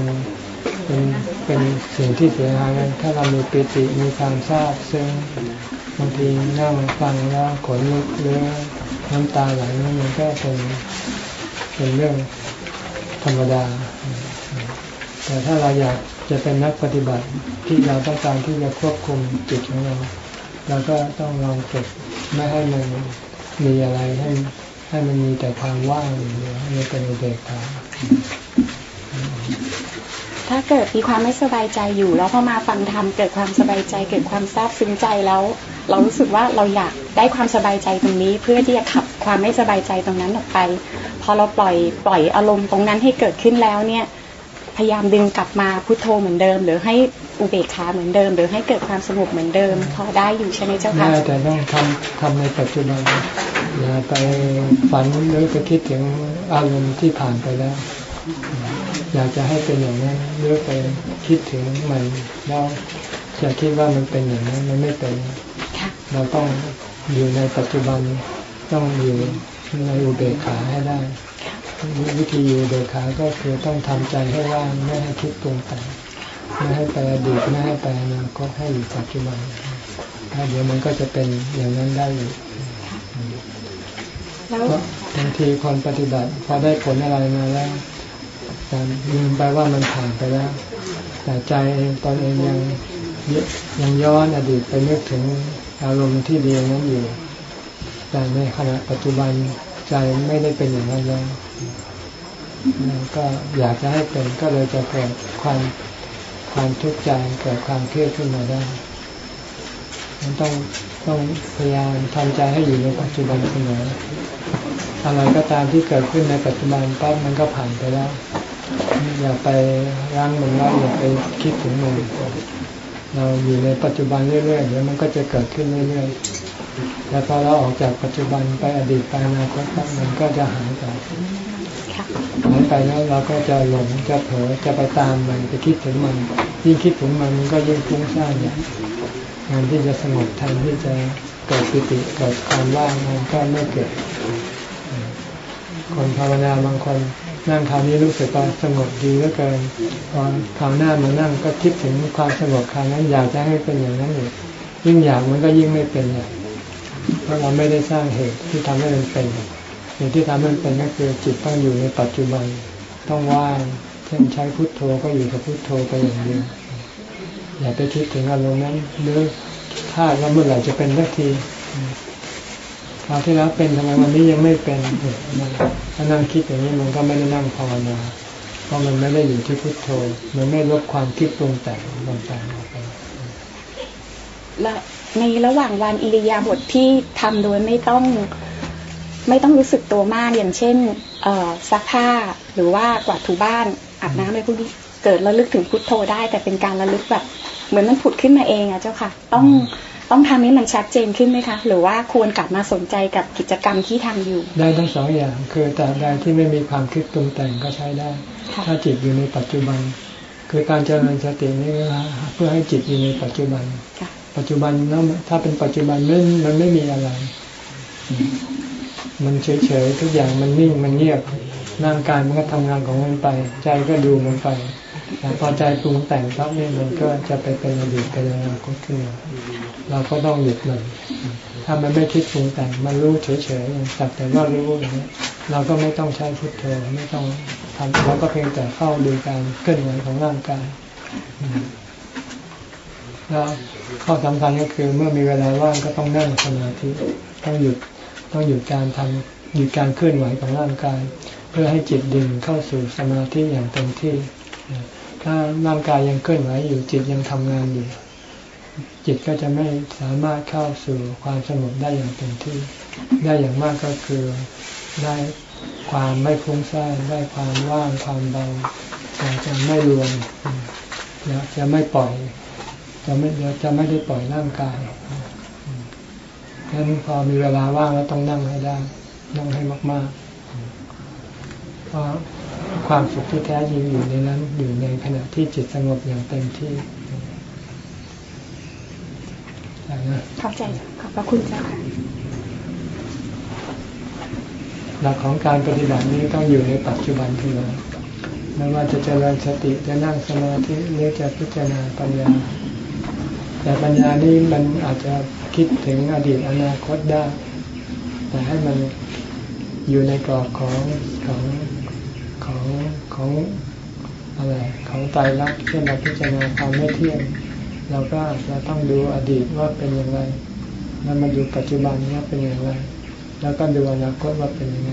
เป็นเป็นสิ่งที่เสียหายถ้าเรามีปิติมีความทราบซึ่งบางทีนั่งฟังแล้วขนลุกหรือ น้ำตาไหลมันก็เป็นเป็นเรื่องธรรมดา แต่ถ้าเราอยากจะเป็นนักปฏิบัติที่เราต้องการที่จะควบคุมจิตของเราเราก็ต้องลองฝึกไม่ให้มันมีอะไรให้ให้มันมีแต่ความว่างอย่างเดียวให้มันเป็นอุเบกขาถ้าเกิดมีความไม่สบายใจอยู่ แล้วพอมาฟังธรรมเกิดความสบายใจเกิดความซาบซึ้งใจแล้ว เรารู้สึกว่าเราอยากได้ความสบายใจตรงนี้ เพื่อที่จะขับความไม่สบายใจตรงนั้นออกไป พอเราปล่อยปล่อยอารมณ์ตรงนั้นให้เกิดขึ้นแล้วเนี่ยพยายามดึงกลับมาพุโทโธเหมือนเดิม หรือให้อุเบกขาเหมือนเดิม หรือให้เกิดความสงบเหมือนเดิม พอได้อยู่ใช่ไหมเจ้าค่ะแต่ต้องทำทำในปัจจุบันอย่าไปฝันหรือไปคิดถึงอารมณ์ที่ผ่านไปแล้ว อยากจะให้เป็นอย่างนั้นหรือไปคิดถึงมันแล้วจะคิดว่ามันเป็นอย่างนั้นมันไม่เป็น เราต้องอยู่ในปัจจุบันต้องอยู่ในอุเบกขาให้ได้วิธีอยู่อุเบกขาก็คือต้องทำใจให้ว่างไม่ให้คิดตรงแต่ไม่ให้ไปอดีตไม่ให้ไปอนาคตให้อยู่ปัจจุบันแล้วเดี๋ยวมันก็จะเป็นอย่างนั้นได้อยู่แล้วเพราะบางทีคนปฏิบัติพอได้ผลอะไรมาแล้วแต่ลืมไปว่ามันผ่านไปแล้ว แต่ใจเองตอนเองยังยังย้อนอดีตไปนึกถึง อารมณ์ที่ดีนั้นอยู่ แต่ในขณะปัจจุบันใจไม่ได้เป็นอย่างนั้นแล้วก็อยากจะให้เป็นก็เลยจะเกิดความความทุกข์ใจเกิดความเครียดขึ้นมาได้มันต้องต้องพยายามทำใจให้อยู่ในปัจจุบันเสมออะไรก็ตามที่เกิดขึ้นในปัจจุบันปั๊บมันก็ผ่านไปแล้ว อย่าไปร่างมันไว้อย่าไปคิดถึงมัน เราอยู่ในปัจจุบันเรื่อยๆเดี๋ยวมันก็จะเกิดขึ้นเรื่อยๆแล้วพอเราออกจากปัจจุบันไปอดีตไปอนาคตปั๊บมันก็จะหายไปค่ะหายไปแล้วเราก็จะหลงจะเผลอจะไปตามมันไปคิดถึงมัน ยิ่งคิดถึงมันมันก็ยิ่งฟุ้งซ่านเนี่ยงานที่จะสงบแทนที่จะเกิดปิติเกิดความว่างมันก็ไม่เกิดคนภาวนาบางคน นั่งคราวนี้รู้สึกว่าสงบดีเหลือเกินพอคราวหน้ามานั่งก็คิดถึงความสงบคราวนั้นอยากจะให้เป็นอย่างนั้นอีกยิ่งอยากมันก็ยิ่งไม่เป็นเนี่ยเพราะเราไม่ได้สร้างเหตุที่ทำให้มันเป็นเหตุที่ทำให้มันเป็นก็คือจิตต้องอยู่ในปัจจุบันต้องว่างเช่นใช้พุทโธก็อยู่กับพุทโธไปอย่างเดียวอย่าไปคิดถึงอารมณ์นั้นหรือคาดว่าเมื่อไหร่จะเป็นสักที คราวที่แล้วเป็นทำไมวันนี้ยังไม่เป็นเนี่ยถ้านั่งคิดอย่างนี้มันก็ไม่ได้นั่งภาวนาเพราะมันไม่ได้อยู่ที่พุทโธ มันไม่ลดความคิดปรุงแต่งต่างๆออกไปและในระหว่างวันอิริยาบถทที่ทำโดยไม่ต้องไม่ต้องรู้สึกตัวมากอย่างเช่นเอซักผ้าหรือว่ากวาดถูบ้านอาบน้ำอะไรพวกนี้เกิดระลึกถึงพุทโธได้ แต่เป็นการระลึกแบบ เหมือนมันผุดขึ้นมาเองอะเจ้าค่ะ ต้อง ต้องทำให้มันชัดเจนขึ้นไหมคะ หรือว่าควรกลับมาสนใจกับกิจกรรมที่ทำอยู่ ได้ทั้งสองอย่าง คือแต่ใดที่ไม่มีความคิดปรุงแต่งก็ใช้ได้ค่ะถ้าจิตอยู่ในปัจจุบัน คือการเจริญสตินี่ก็เพื่อให้จิตอยู่ในปัจจุบันค่ะปัจจุบันแล้วถ้าเป็นปัจจุบันไม่มันไม่มีอะไร มันเฉยๆทุกอย่างมันนิ่งมันเงียบร่างกายมันก็ทำงานของมันไป ใจก็ดูมันไปแต่ พอใจปรุงแต่งปั๊บนี่มันก็จะไปเป็นอดีตเป็นอนาคตขึ้นมาเราก็ต้องหยุดมันถ้ามันไม่คิดปรุงแต่งมันรู้เฉยๆสักแต่ว่ารู้อย่างนี้เราก็ไม่ต้องใช้พุทโธไม่ต้องทำเราก็เพียงแต่เข้าดูการเคลื่อนไหวของร่างกายแล้วข้อสำคัญก็คือเมื่อมีเวลาว่างก็ต้องนั่งสมาธิต้องหยุดต้องหยุดการทำหยุดการเคลื่อนไหวของร่างกาย เพื่อให้จิตดึงเข้าสู่สมาธิอย่างเต็มที่ ถ้าร่างกายยังเคลื่อนไหวอยู่จิตยังทำงานอยู่ จิตก็จะไม่สามารถเข้าสู่ความสงบได้อย่างเต็มที่ ได้อย่างมากก็คือได้ความไม่ฟุ้งซ่านได้ความว่างความเบาแต่จะไม่รวมนะจะไม่ปล่อย จะไม่จะไม่ได้ปล่อยร่างกายฉะนั้นพอมีเวลาว่างแล้วต้องนั่งให้ได้ นั่งให้มากๆเพราะ ความสุขที่แท้จริงอยู่ในนั้นอยู่ในขณะที่จิตสงบอย่างเต็มที่อย่างนะเข้าใจขอบพระคุณเจ้าค่ะหลักของการปฏิบัตินี้ต้องอยู่ในปัจจุบันที่เราไม่ว่าจะเจริญสติจะนั่งสมาธิหรือจะพิจารณาปัญญา แต่ปัญญานี้มันอาจจะคิดถึงอดีตอนาคตได้ แต่ให้มันอยู่ในกรอบของของ ของของอะไรของไตรลักษณ์เช่นเราพิจารณาความไม่เที่ยงเราก็อาจะต้องดูอดีตว่าเป็นยังไงแล้วมาดูปัจจุบันว่าเป็นอย่างไร แล้วก็ดูอนาคตว่าเป็นยังไง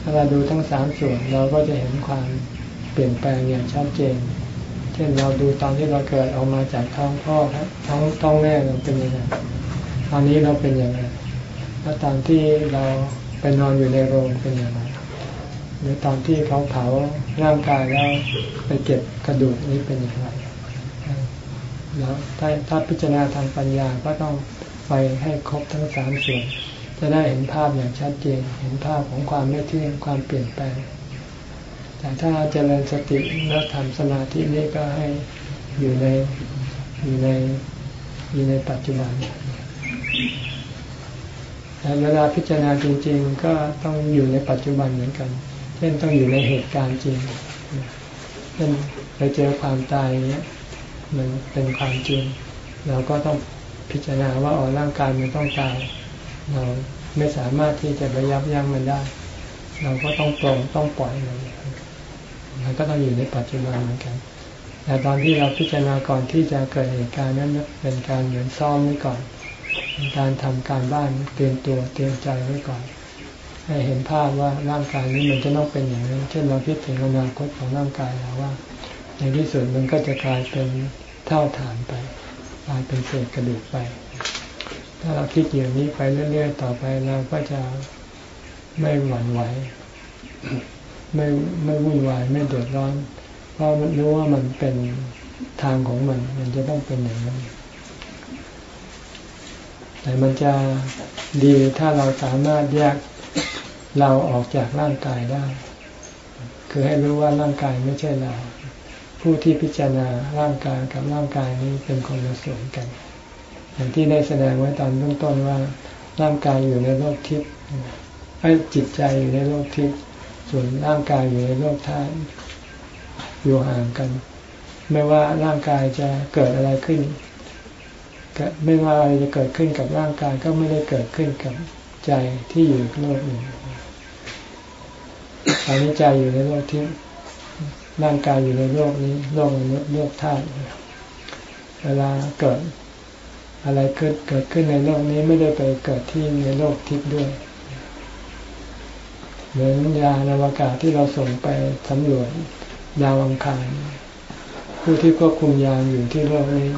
ถ้าเราดูทั้งสามส่วนเราก็จะเห็นความเปลี่ยนแปลงอย่างชัดเจน เช่นเราดูตอนที่เราเกิดออกมาจากท้องพ่อครับท้องท้องแม่เราเป็นยังไงตอนนี้เราเป็นยังไงแล้วตอนที่เราไปนอนอยู่ในโรงเป็นยังไง รือตอนที่เขาเผาร่างกายแล้วไปเก็บกระดูกนี้เป็นอยังไงแล้วถ้าถ้าพิจารณาทางปัญญาก็ต้องไปให้ครบทั้งสามส่วน จะได้เห็นภาพอย่างชัดเจน เห็นภาพของความไม่เที่ยงความเปลี่ยนแปลง แต่ถ้าเจริญสติแล้วทำสมาธินี้ก็ให้อยู่ในอยู่ในอยู่ในปัจจุบันแต่เวลาพิจารณาจริง ๆ ก็ต้องอยู่ในปัจจุบันเหมือนกัน เช่นต้องอยู่ในเหตุการณ์จริงเช่นไปเจอความตายอย่างเงี้ยมันเป็นความจริง เราก็ต้องพิจารณาว่าอ๋อร่างกายมันต้องตาย เราไม่สามารถที่จะไปยับยั้งมันได้ เราก็ต้องปลงต้องปล่อยมันมันก็ต้องอยู่ในปัจจุบันเหมือนกัน แต่ตอนที่เราพิจารณาก่อนที่จะเกิดเหตุการณ์นั้นเป็นการเหมือนซ้อมไว้ก่อน เป็นการทำการบ้านเตรียมตัวเตรียมใจไว้ก่อน ให้เห็นภาพว่าร่างกายนี้มันจะต้องเป็นอย่างนั้น เช่นเราคิดถึงอนาคตของร่างกายเราว่า ในที่สุดมันก็จะกลายเป็นเท่าฐานไปกลายเป็นเศษกระดูกไป ถ้าเราคิดอย่างนี้ไปเรื่อยๆต่อไปเราก็จะไม่หวั่นไหว ไม่ไม่วุ่นวายไม่เดือดร้อน เพราะมันรู้ว่ามันเป็นทางของมัน มันจะต้องเป็นอย่างนั้นแต่มันจะดีถ้าเราสามารถแยก เราออกจากร่างกายได้ คือให้รู้ว่าร่างกายไม่ใช่เรา ผู้ที่พิจารณาร่างกายกับร่างกายนี้เป็นคนละส่วนกัน อย่างที่ได้แสดงไว้ตอนเบื้องต้นว่าร่างกายอยู่ในโลกทิพย์ไอ้จิตใจอยู่ในโลกทิพย์ส่วนร่างกายอยู่ในโลกธาตุอยู่ห่างกัน ไม่ว่าร่างกายจะเกิดอะไรขึ้นไม่ว่าอะไรจะเกิดขึ้นกับร่างกายก็ไม่ได้เกิดขึ้นกับ ใจที่อยู่โลกอื่นตอนนี้ใจอยู่ในโลกที่ร่างกายอยู่ในโลกนี้โลกมนุษย์โลกธาตุเวลาเกิดอะไรเกิดเกิดขึ้นในโลกนี้ไม่ได้ไปเกิดที่ในโลกทิพย์ด้วย เหมือนยานอวกาศที่เราส่งไปสำรวจดาวอังคาร ผู้ที่ควบคุมยานอยู่ที่โลกนี้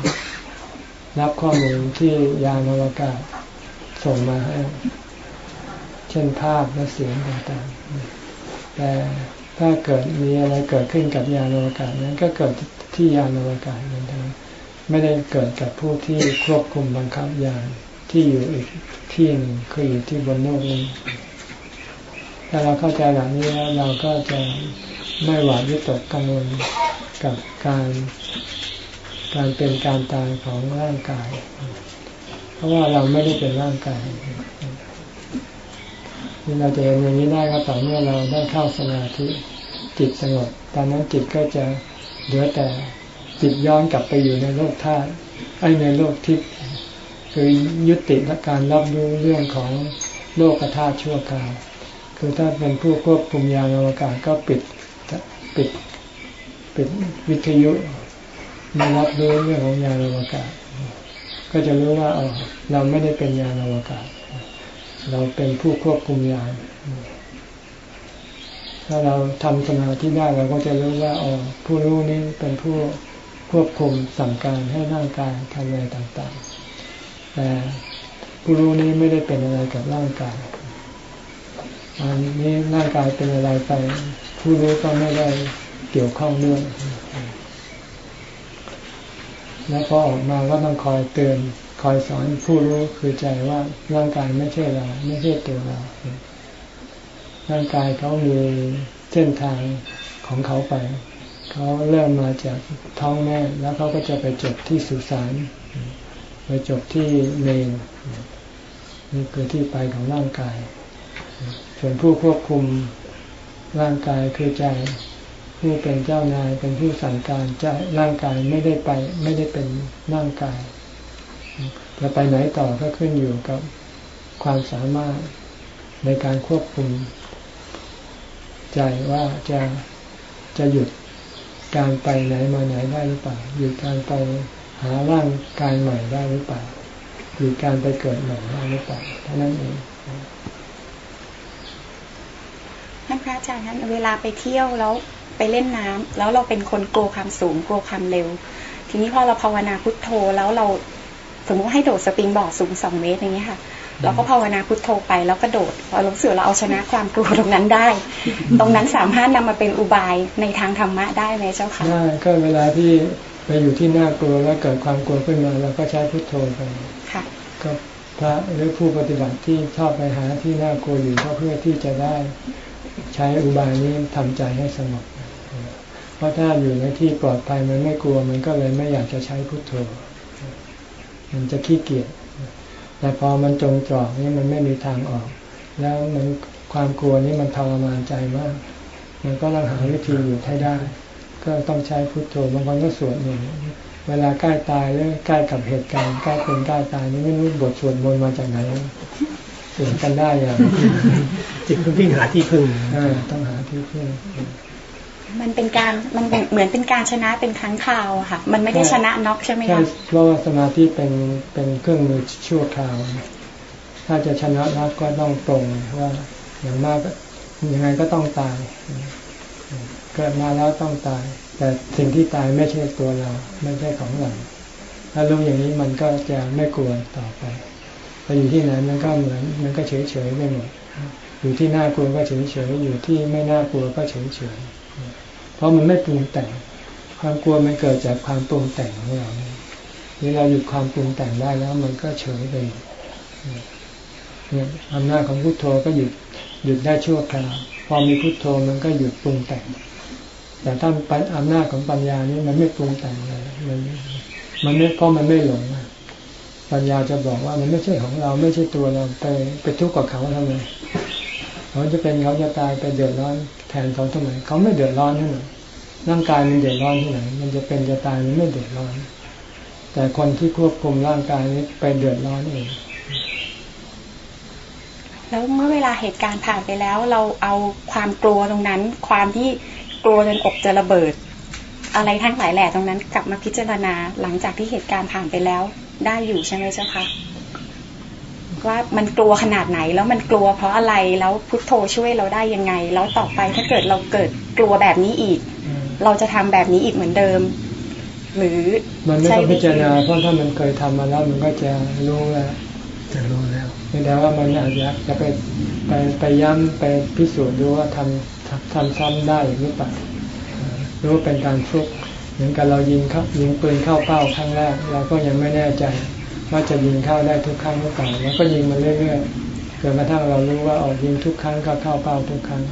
รับข้อมูลที่ยานอวกาศส่งมาให้ เช่นภาพและเสียงต่างๆ แต่ถ้าเกิดมีอะไรเกิดขึ้นกับยานอวกาศนั้นก็เกิดที่ยานอวกาศนั้นเองไม่ได้เกิดกับผู้ที่ควบคุมบังคับยานที่อยู่อีกที่หนึ่งคืออยู่ที่บนโลกนี้ถ้าเราเข้าใจแบบนี้แล้วเราก็จะไม่หวาดวิตกกังวลกับการการเป็นการตายของร่างกาย เพราะว่าเราไม่ได้เป็นร่างกาย ที่เราจะเห็นอย่างนี้ได้ก็ต่อเมื่อเราได้เข้าสมาธิจิตสงบตอนนั้นจิตก็จะเหลือแต่จิตย้อนกลับไปอยู่ในโลกธาตุไอ้ในโลกทิพย์คือยุติและการรับรู้เรื่องของโลกธาตุชั่วคราวคือถ้าเป็นผู้ควบคุมยานอวกาศก็ปิดปิดปิดวิทยุไม่รับรู้เรื่องของยานอวกาศ ก็จะรู้ว่าเออเราไม่ได้เป็นยานอวกาศ เราเป็นผู้ควบคุมยานถ้าเราทำสมาธิได้เราก็จะรู้ว่าอ๋อผู้รู้นี้เป็นผู้ควบคุมสั่งการให้ร่างกายทำอะไรต่างๆ แต่ผู้รู้นี้ไม่ได้เป็นอะไรกับร่างกายอันนี้ร่างกายเป็นอะไรไป ผู้รู้ก็ไม่ได้เกี่ยวข้องด้วยแล้วพอออกมาก็ต้องคอยเตือน คอยสอนผู้รู้คือใจว่าร่างกายไม่ใช่เราไม่ใช่ตัวเรา ร่างกายเขามีเส้นทางของเขาไป เขาเริ่มมาจากท้องแม่แล้วเขาก็จะไปจบที่สุสานไปจบที่เมนนี่คือที่ไปของร่างกาย ส่วนผู้ควบคุมร่างกายคือใจผู้เป็นเจ้านายเป็นผู้สั่งการใจร่างกายไม่ได้ไปไม่ได้เป็นร่างกาย จะไปไหนต่อก็ขึ้นอยู่กับความสามารถในการควบคุมใจว่าจะจะหยุดการไปไหนมาไหนได้หรือเปล่าหยุดการไปหาร่างกายใหม่ได้หรือเปล่าหยุดการไปเกิดใหม่ได้หรือเปล่าเท่านั้นเองท่านพระอาจารย์นั้นเวลาไปเที่ยวแล้วไปเล่นน้ำแล้วเราเป็นคนกลัวความสูงกลัวความเร็ว ทีนี้พอเราภาวนาพุทโธแล้วเรา สมมติให้โดดสปริงบอร์ดสูงสองเมตรอย่างเงี้ยค่ะเราก็ภาวนาพุทโธไปแล้วก็โดดพอรู้สึกเราเอาชนะความกลัวตรงนั้นได้ ตรงนั้นสามารถนำมาเป็นอุบายในทางธรรมะได้ไหมเจ้าค่ะได้ก็เวลาที่ไปอยู่ที่น่ากลัวแล้วเกิดความกลัวขึ้นมาเราก็ใช้พุทโธไปค่ะก็พระหรือผู้ปฏิบัติที่ชอบไปหาที่น่ากลัวอยู่ก็เพื่อที่จะได้ใช้อุบายนี้ทำใจให้สงบเพราะถ้าอยู่ในที่ปลอดภัยมันไม่กลัวมันก็เลยไม่อยากจะใช้พุทโธ มันจะขี้เกียจแต่พอมันจงจอกนี่มันไม่มีทางออก แล้วมันความกลัวนี้มันทรมานใจมาก มันก็ต้องหาวิธีอยู่ให้ได้ ก็ต้องใช้พุทโธบางคนก็สวดมนต์เวลาใกล้ตายหรือใกล้กับเหตุการณ์ใกล้เป็นใกล้ตายนี่ไม่รู้บทสวดมนต์มาจากไหนเสียกันได้อย่างจิตคุณวิ่งหาที่พึ่งต้องหาที่พึ่ง มันเป็นการมันเหมือนเป็นการชนะเป็นครั้งคราวอะค่ะ มันไม่ได้ชนะน็อกใช่ไหมใช่คะเพราะว่าสมาธิเป็นเป็นเครื่องมือชั่วคราว ถ้าจะชนะน็อกก็ต้องตรงว่าอย่างมากก็ยังไงก็ต้องตาย เกิดมาแล้วต้องตาย แต่สิ่งที่ตายไม่ใช่ตัวเรา ไม่ใช่ของเราถ้ารู้อย่างนี้มันก็จะไม่กลัวต่อไปไปอยู่ที่ไหนมันก็เหมือนมันก็เฉยเฉยไปหมดอยู่ที่น่ากลัวก็เฉยเฉยอยู่ที่ไม่น่ากลัวก็เฉยเฉย เพราะมันไม่ปรุงแต่ง ความกลัวมันเกิดจากความปรุงแต่งของเรานี่เราหยุดความปรุงแต่งได้แล้ว มันก็เฉยไปเนี่ยอำนาจของพุทโธก็หยุดหยุดได้ชั่วคราวพอมีพุทโธมันก็หยุดปรุงแต่ง แต่ถ้าอำนาจของปัญญานี่มันไม่ปรุงแต่งเลยมันมันไม่เพราะมันไม่หลงปัญญาจะบอกว่ามันไม่ใช่ของเราไม่ใช่ตัวเราไปไปทุกข์กับเขาทำไมเขาจะเป็นเขาจะตายไปเดือดร้อน แทนเขาทำไมเขาไม่เดือดร้อนที่ไหนร่างกายมันเดือดร้อนที่ไหน มันจะเป็นจะตายมันไม่เดือดร้อน แต่คนที่ควบคุมร่างกายนี้ไปเดือดร้อนเองแล้วเมื่อเวลาเหตุการณ์ผ่านไปแล้ว เราเอาความกลัวตรงนั้น ความที่กลัวจนอกจะระเบิด อะไรทั้งหลายแหล่ตรงนั้น กลับมาพิจารณาหลังจากที่เหตุการณ์ผ่านไปแล้ว ได้อยู่ใช่ไหมเจ้าคะ ว่ามันกลัวขนาดไหน แล้วมันกลัวเพราะอะไรแล้วพุทโธช่วยเราได้ยังไง แล้วต่อไปถ้าเกิดเราเกิดกลัวแบบนี้อีก เราจะทำแบบนี้อีกเหมือนเดิม หรือมันไม่ต้องพิจารณาเพราะถ้ามันเคยทำมาแล้วมันก็จะรู้แล้วจะรู้แล้วแต่ว่ามันอาจจะจะไปไปไปย้ำไปพิสูจน์ดูว่าทำทำซ้ำได้หรือเปล่ารู้ว่าเป็นการฟุกเหมือนกับเรายิงเข้ายิงปืนเข้าเป้าครั้งแรกเราก็ยังไม่แน่ใจ ว่าจะยิงเข้าได้ทุกครั้งหรือเปล่าแล้วก็ยิงมันเรื่อยๆจนกระทั่งเรารู้ว่าออกยิงทุกครั้งก็เข้าเป้าทุกครั้ง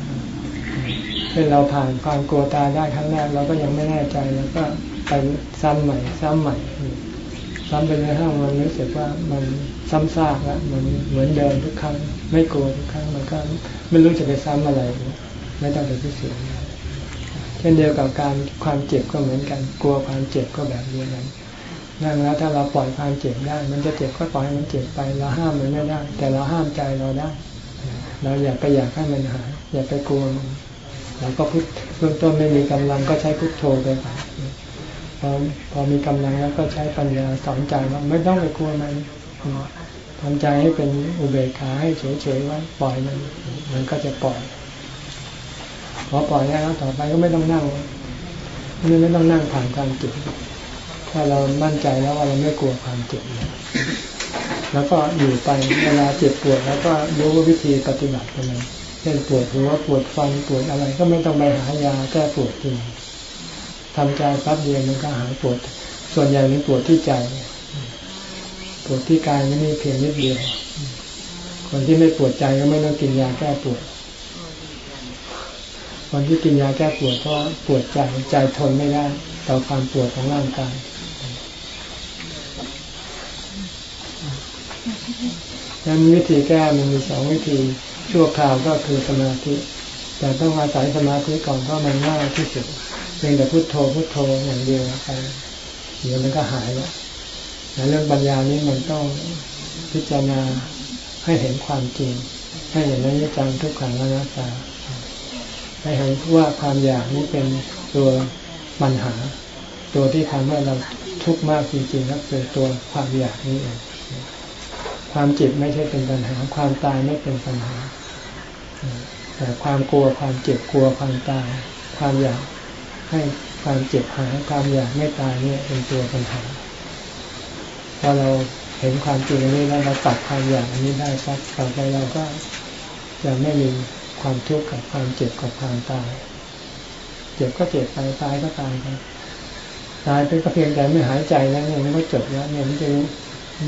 เช่นเราผ่านความกลัวตายได้ครั้งแรกเราก็ยังไม่แน่ใจแล้วก็ไปซ้ำใหม่ ซ้ำใหม่ ซ้ำไปเรื่อยๆมันรู้สึกว่ามันซ้ำซากแล้วมันเหมือนเดิมทุกครั้ง ไม่กลัวทุกครั้งมันก็ไม่รู้จะไปซ้ำอะไรไม่ต้องไปพิสูจน์เช่นเดียวกับการความเจ็บก็เหมือนกัน กลัวความเจ็บก็แบบเดียวกัน นั่งแล้วถ้าเราปล่อยความเจ็บได้ มันจะเจ็บก็ปล่อยมันเจ็บไป เราห้ามมันไม่ได้ แต่เราห้ามใจเราได้ เราอยากไปอยากให้มันหาย อย่าไปกลัวมันเราก็พุทเบื้องต้นไม่มีกำลังก็ใช้พุทโธไปก่อนพอพอมีกำลังแล้วก็ใช้ปัญญาสอนใจว่าไม่ต้องไปกลัวมันทำใจให้เป็นอุเบกขาให้เฉยๆไว้ปล่อยมัน มันก็จะปล่อย พอปล่อยแล้วต่อไปก็ไม่ต้องนั่งไม่ไม่ต้องนั่งผ่านความเจ็บ ถ้าเรามั่นใจแล้วว่าเราไม่กลัวความเจ็บแล้วก็อยู่ไปเวลาเจ็บปวดแล้วก็รู้วิธีปฏิบัติไปเลยเช่นปวดหัวปวดฟันปวดอะไรก็ไม่ต้องไปหายาแก้ปวดกินทำใจปั๊บเดียวมันก็หายปวด ส่วนใหญ่มันปวดที่ใจปวดที่กายไม่นี่เพียงนิดเดียวคนที่ไม่ปวดใจก็ไม่ต้องกินยาแก้ปวด คนที่กินยาแก้ปวดเพราะปวดใจใจทนไม่ได้ต่อความปวดของร่างกายดัง นั้นวิธีแก้มันมีสองวิธีชั่วคราวก็คือสมาธิ แต่ต้องอาศัยสมาธิก่อนเพราะมันง่ายที่สุดเพียงแต่พุโทโธพุโทโธอย่างเดียวไปเดี๋ยวมันก็หายแล้วแต่เรื่องปัญญานี้มันต้องพิจารณาให้เห็นความจริง ให้เห็นนิจจังทุกขังอนัตตาให้เห็นว่าความอยากนี้เป็นตัวปัญหา ตัวที่ทำให้เราทุกข์มากจริงๆก็คือตัวความอยากนี้เอง ความเจ็บไม่ใช่เป็นปัญหา ความตายไม่เป็นปัญหา แต่ความกลัวความเจ็บกลัวความตาย ความอยากให้ความเจ็บหายความอยากไม่ตายเนี่ยเป็นตัวปัญหาพอเราเห็นความจริงนี้แล้วเราตัดความอยากอันนี้ได้ครับต่อไปเราก็จะไม่มีความทุกข์กับความเจ็บกับความตาย เจ็บก็เจ็บไปตายก็ตายไปตายไปก็เพียงแต่ไม่หายใจแล้วเนี่ยมันก็จบแล้วเนี่ยมันจะ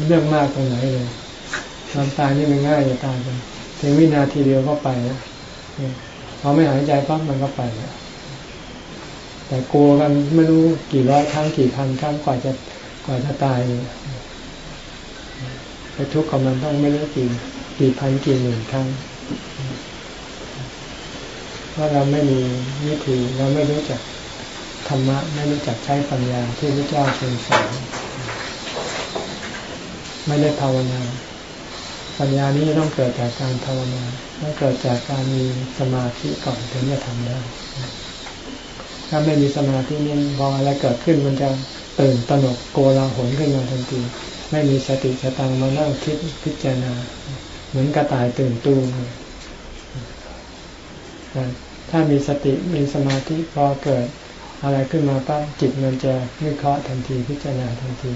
เรื่องมากตรงไหนเลย ความตายนี่มันง่ายจะตายไปเพียงวินาทีเดียวก็ไปแล้วพอไม่หายใจปั๊บมันก็ไปแล้วแต่กลัวกันไม่รู้กี่ร้อยครั้งกี่พันครั้งกว่าจะกว่าจะตายไปทุกข์กับมันต้องไม่รู้กี่กี่พันกี่หมื่นครั้งเพราะเราไม่มีวิธีเราไม่รู้จักธรรมะไม่รู้จักใช้ปัญญาที่พระเจ้าทรงสอนไม่ได้ภาวนา ปัญญานี้ต้องเกิดจากการภาวนาต้องเกิดจากการมีสมาธิก่อนถึงจะทำได้ถ้าไม่มีสมาธินี่พออะไรเกิดขึ้นมันจะตื่นตระหนกโกลาหลขึ้นมาทันทีไม่มีสติสตังมานั่งคิดพิจารณา เหมือนกระต่ายตื่นตูมถ้ามีสติมีสมาธิพอเกิดอะไรขึ้นมาปั๊บจิตมันจะวิเคราะห์ทันทีพิจารณาทันที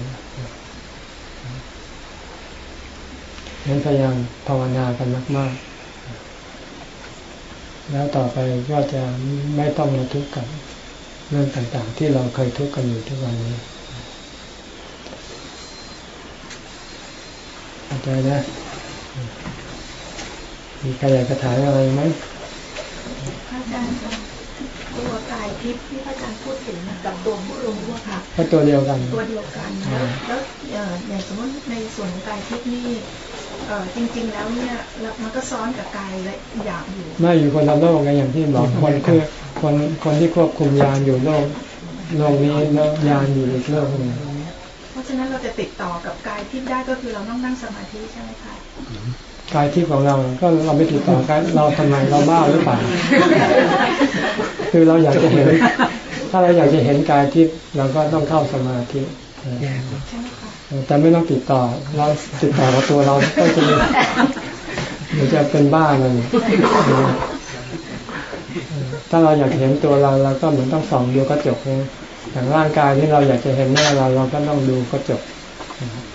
นั้นพยายามภาวนากันมาก ๆ แล้วต่อไปก็จะไม่ต้องมาทุกข์กับเรื่องต่างๆ ที่เราเคยทุกข์กันอยู่ทุกวันนี้เข้าใจนะ มีใครอยากจะถามอะไรไหมอาจารย์ตัวกายทิพย์ที่อาจารย์พูดถึงกับตัวผู้รู้ค่ะก็ตัวเดียวกัน ตัวเดียวกันแล้วอย่างสมมติในส่วนของกายทิพย์นี่ จริงๆแล้วเนี่ยมันก็ซ้อนกับกายละอย่างอยู่ ไม่อยู่คนละโลกกันอย่างที่บอกคนคือคนคนที่ควบคุมยานอยู่โลกโลกนี้แล้วยานอยู่อีกโลกนึงเพราะฉะนั้นเราจะติดต่อกับกายที่ได้ก็คือเราต้องนั่งสมาธิใช่ไหมคะกายที่ของเรา ก็เราไม่ติดต่อกันเราทำไมเราบ้าหรือเปล่า คือเราอยากจะเห็น ถ้าเราอยากจะเห็นกายที่เราก็ต้องเข้าสมาธิ แต่ไม่ต้องติดต่อ เราติดต่อกับตัวเราก็จะมันจะเป็นบ้าเลยถ้าเราอยากเห็นตัวเราเราก็เหมือนต้องส่องดูกระจกนะอย่างร่างกายที่เราอยากจะเห็นหน้าเราเราก็ต้องดูกระจก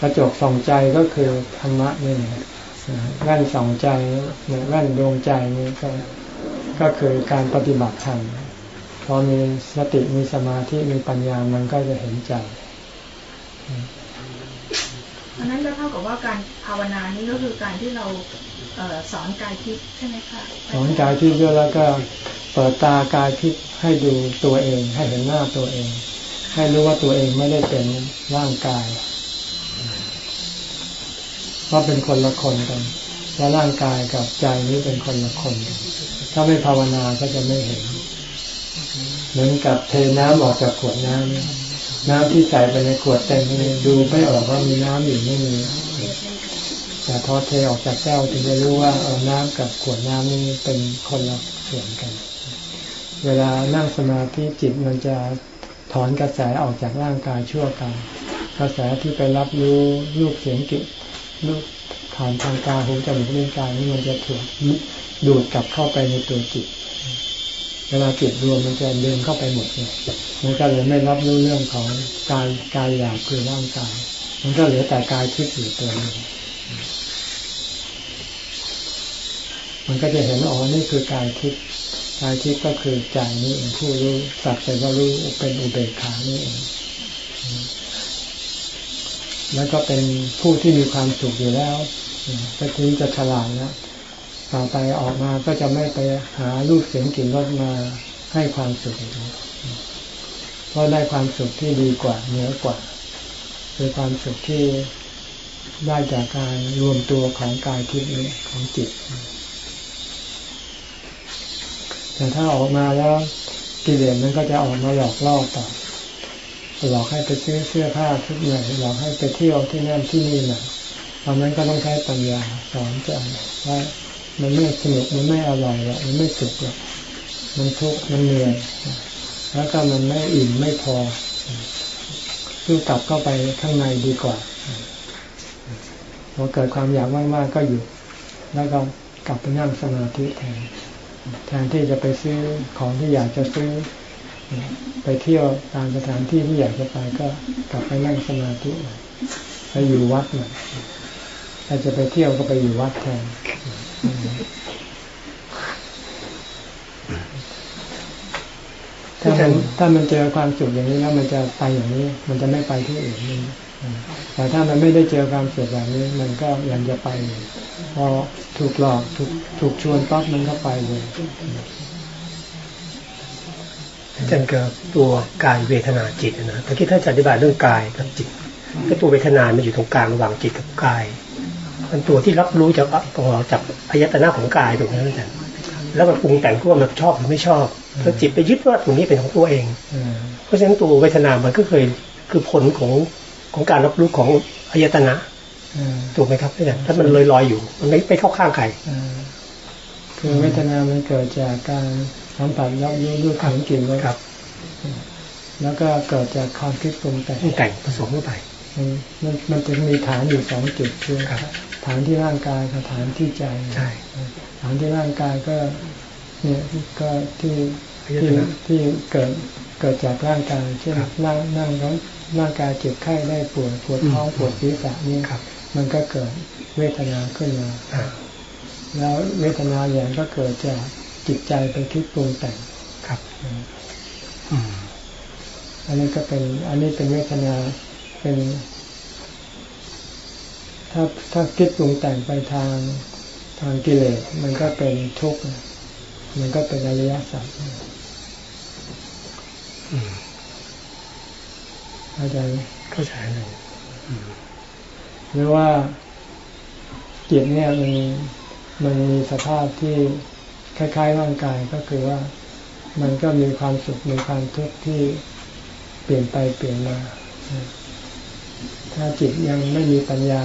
กระจกส่องใจก็คือธรรมะนี่แว่นส่องใจแว่นดวงใจนี่ก็ก็คือการปฏิบัติธรรมพอมีสติมีสมาธิมีปัญญามันก็จะเห็นใจ อันนั้นก็เท่ากับว่าการภาวนานี้ก็คือการที่เราสอนกายทิพย์ใช่ไหมคะสอนกายทิพย์ด้วยแล้วก็เปิดตากายทิพย์ให้ดูตัวเอง ให้เห็นหน้าตัวเอง ให้รู้ว่าตัวเองไม่ได้เป็นร่างกายเพราเป็นคนละคนกันว่าร่างกายกับใจนี้เป็นคนละคน ถ้าไม่ภาวนาก็จะไม่เห็น เหมือนกับเทน้ำออกจากขวดน้ำ น้ำที่ใส่ไปในขวดเต็มนี่ดูไม่ออกว่ามีน้ำอยู่ไม่มีแต่พอเทออกจากแก้วถึงจะรู้ว่าเอาน้ำกับขวดน้ำนี่เป็นคนละส่วนกัน เวลานั่งสมาธิจิตมันจะถอนกระแสออกจากร่างกายชั่วคราวกระแสที่ไปรับรู้รูปเสียงกิรูปผ่านทางตาหูจมูกเลิ้นกายนี่มันจะถูกดูดกลับเข้าไปในตัวจิต เวลาจิตรวมมันจะเดินเข้าไปหมดเลยมันก็เลยไม่รับรู้เรื่องของกายกายหยาบคือร่างกายมันก็เหลือแต่กายทิพย์อยู่ตัวนึงมันก็จะเห็นอ๋อนี่คือกายทิพย์กายทิพย์ก็คือใจนี่เองผู้รู้สัตว์แต่ว่ารู้เป็นอุเบกขานี่เองแล้วก็เป็นผู้ที่มีความสุขอยู่แล้วก็ทีจะฉลาดแล้ว ต่อไปออกมาก็จะไม่ไปหารูปเสียงกลิ่นรสมาให้ความสุขเพราะได้ความสุขที่ดีกว่าเหนือกว่า คือความสุขที่ได้จากการรวมตัวของกายทิพย์นี้ของจิต แต่ถ้าออกมาแล้วกิเลสมันก็จะออกมาหลอกล่อต่อหลอกให้ไปซื้อเสื้อผ้าทุกอย่างหลอกให้ไปเที่ยวที่นั่นที่นี่นะตอนนั้นก็ต้องใช้ปัญญาสอนใจว่า มันไม่สนุกมันไม่อร่อยหรอกมันไม่สุขหรอกมันทุกข์มันเหนื่อยแล้วก็มันไม่อิ่มไม่พอคือกลับเข้าไปข้างในดีกว่าพอเกิดความอยากมากๆก็หยุดแล้วก็กลับไปนั่งสมาธิแทนแทนที่จะไปซื้อของที่อยากจะซื้อ ไปเที่ยวตามสถานที่ที่อยากจะไปก็กลับไปนั่งสมาธิไปอยู่วัดหน่อยถ้าจะไปเที่ยวก็ไปอยู่วัดแทน ถ้ามันถ้ามันเจอความสุขอย่างนี้แล้วมันจะไปอย่างนี้ มันจะไม่ไปที่อื่นแต่ถ้ามันไม่ได้เจอความสุขแบบนี้ มันก็ยังจะไปพอถูกหลอกถูกถูกชวนปั๊บมันก็ไปเลยอาจารย์กับตัวกายเวทนาจิตนะตะกี้ท่านอธิบายเรื่องกายกับจิตก็ตัวเวทนามันอยู่ตรงกลางระหว่างจิตกับกาย มันตัวที่รับรู้จากของเราจากอายตนะของกายตรงนั้นอาจารย์แล้วมันปรุงแต่งว่ามันชอบหรือไม่ชอบแล้วจิตไปยึดว่าตรงนี้เป็นของตัวเองอ่าเพราะฉะนั้นตัวเวทนา มันก็เคยคือผลของของการรับรู้ของอายตนะอ่าถูกไหมครับอาจารย์ถ้ามันลอยลอยๆอยู่ มันไม่ไปเข้าข้างใครอ่าคือเวทนา มันเกิดจากการสัมผัสรับรู้ด้วยขันกลิ่นรสครับแล้วก็เกิดจากความคิดปรุงแต่งแต่งผสมเข้าไป มันมันมันถึงมีฐานอยู่สองจุดคือครับ ฐานที่ร่างกายกับฐานที่ใจใช่ฐานที่ร่างกายก็เนี่ยก็ที่อายตที่นะที่เกิดเกิดจากร่างกายเช่นครับร่างนั่งแล้วร่างกายเจ็บไข้ได้ปวดปวดท้องอืมปวดศีรษะนี่ครับมันก็เกิดเวทนาขึ้นมาอ่าแล้วเวทนาอย่างก็เกิดจากจิตใจไปคิดปรุงแต่งครับอืมอันนี้ก็เป็นอันนี้เป็นเวทนาเป็น ถ้าถ้าคิดปรุงแต่งไปทางทางกิเลสมันก็เป็นทุกข์มันก็เป็นอริยสัจอืมอาจารย์เข้าใจเลยหรือว่าจิตเนี่ยมันมันมีสภาพที่คล้ายๆร่างกายก็คือว่ามันก็มีความสุขมีความทุกข์ที่เปลี่ยนไปเปลี่ยนมา ถ้าจิตยังไม่มีปัญญา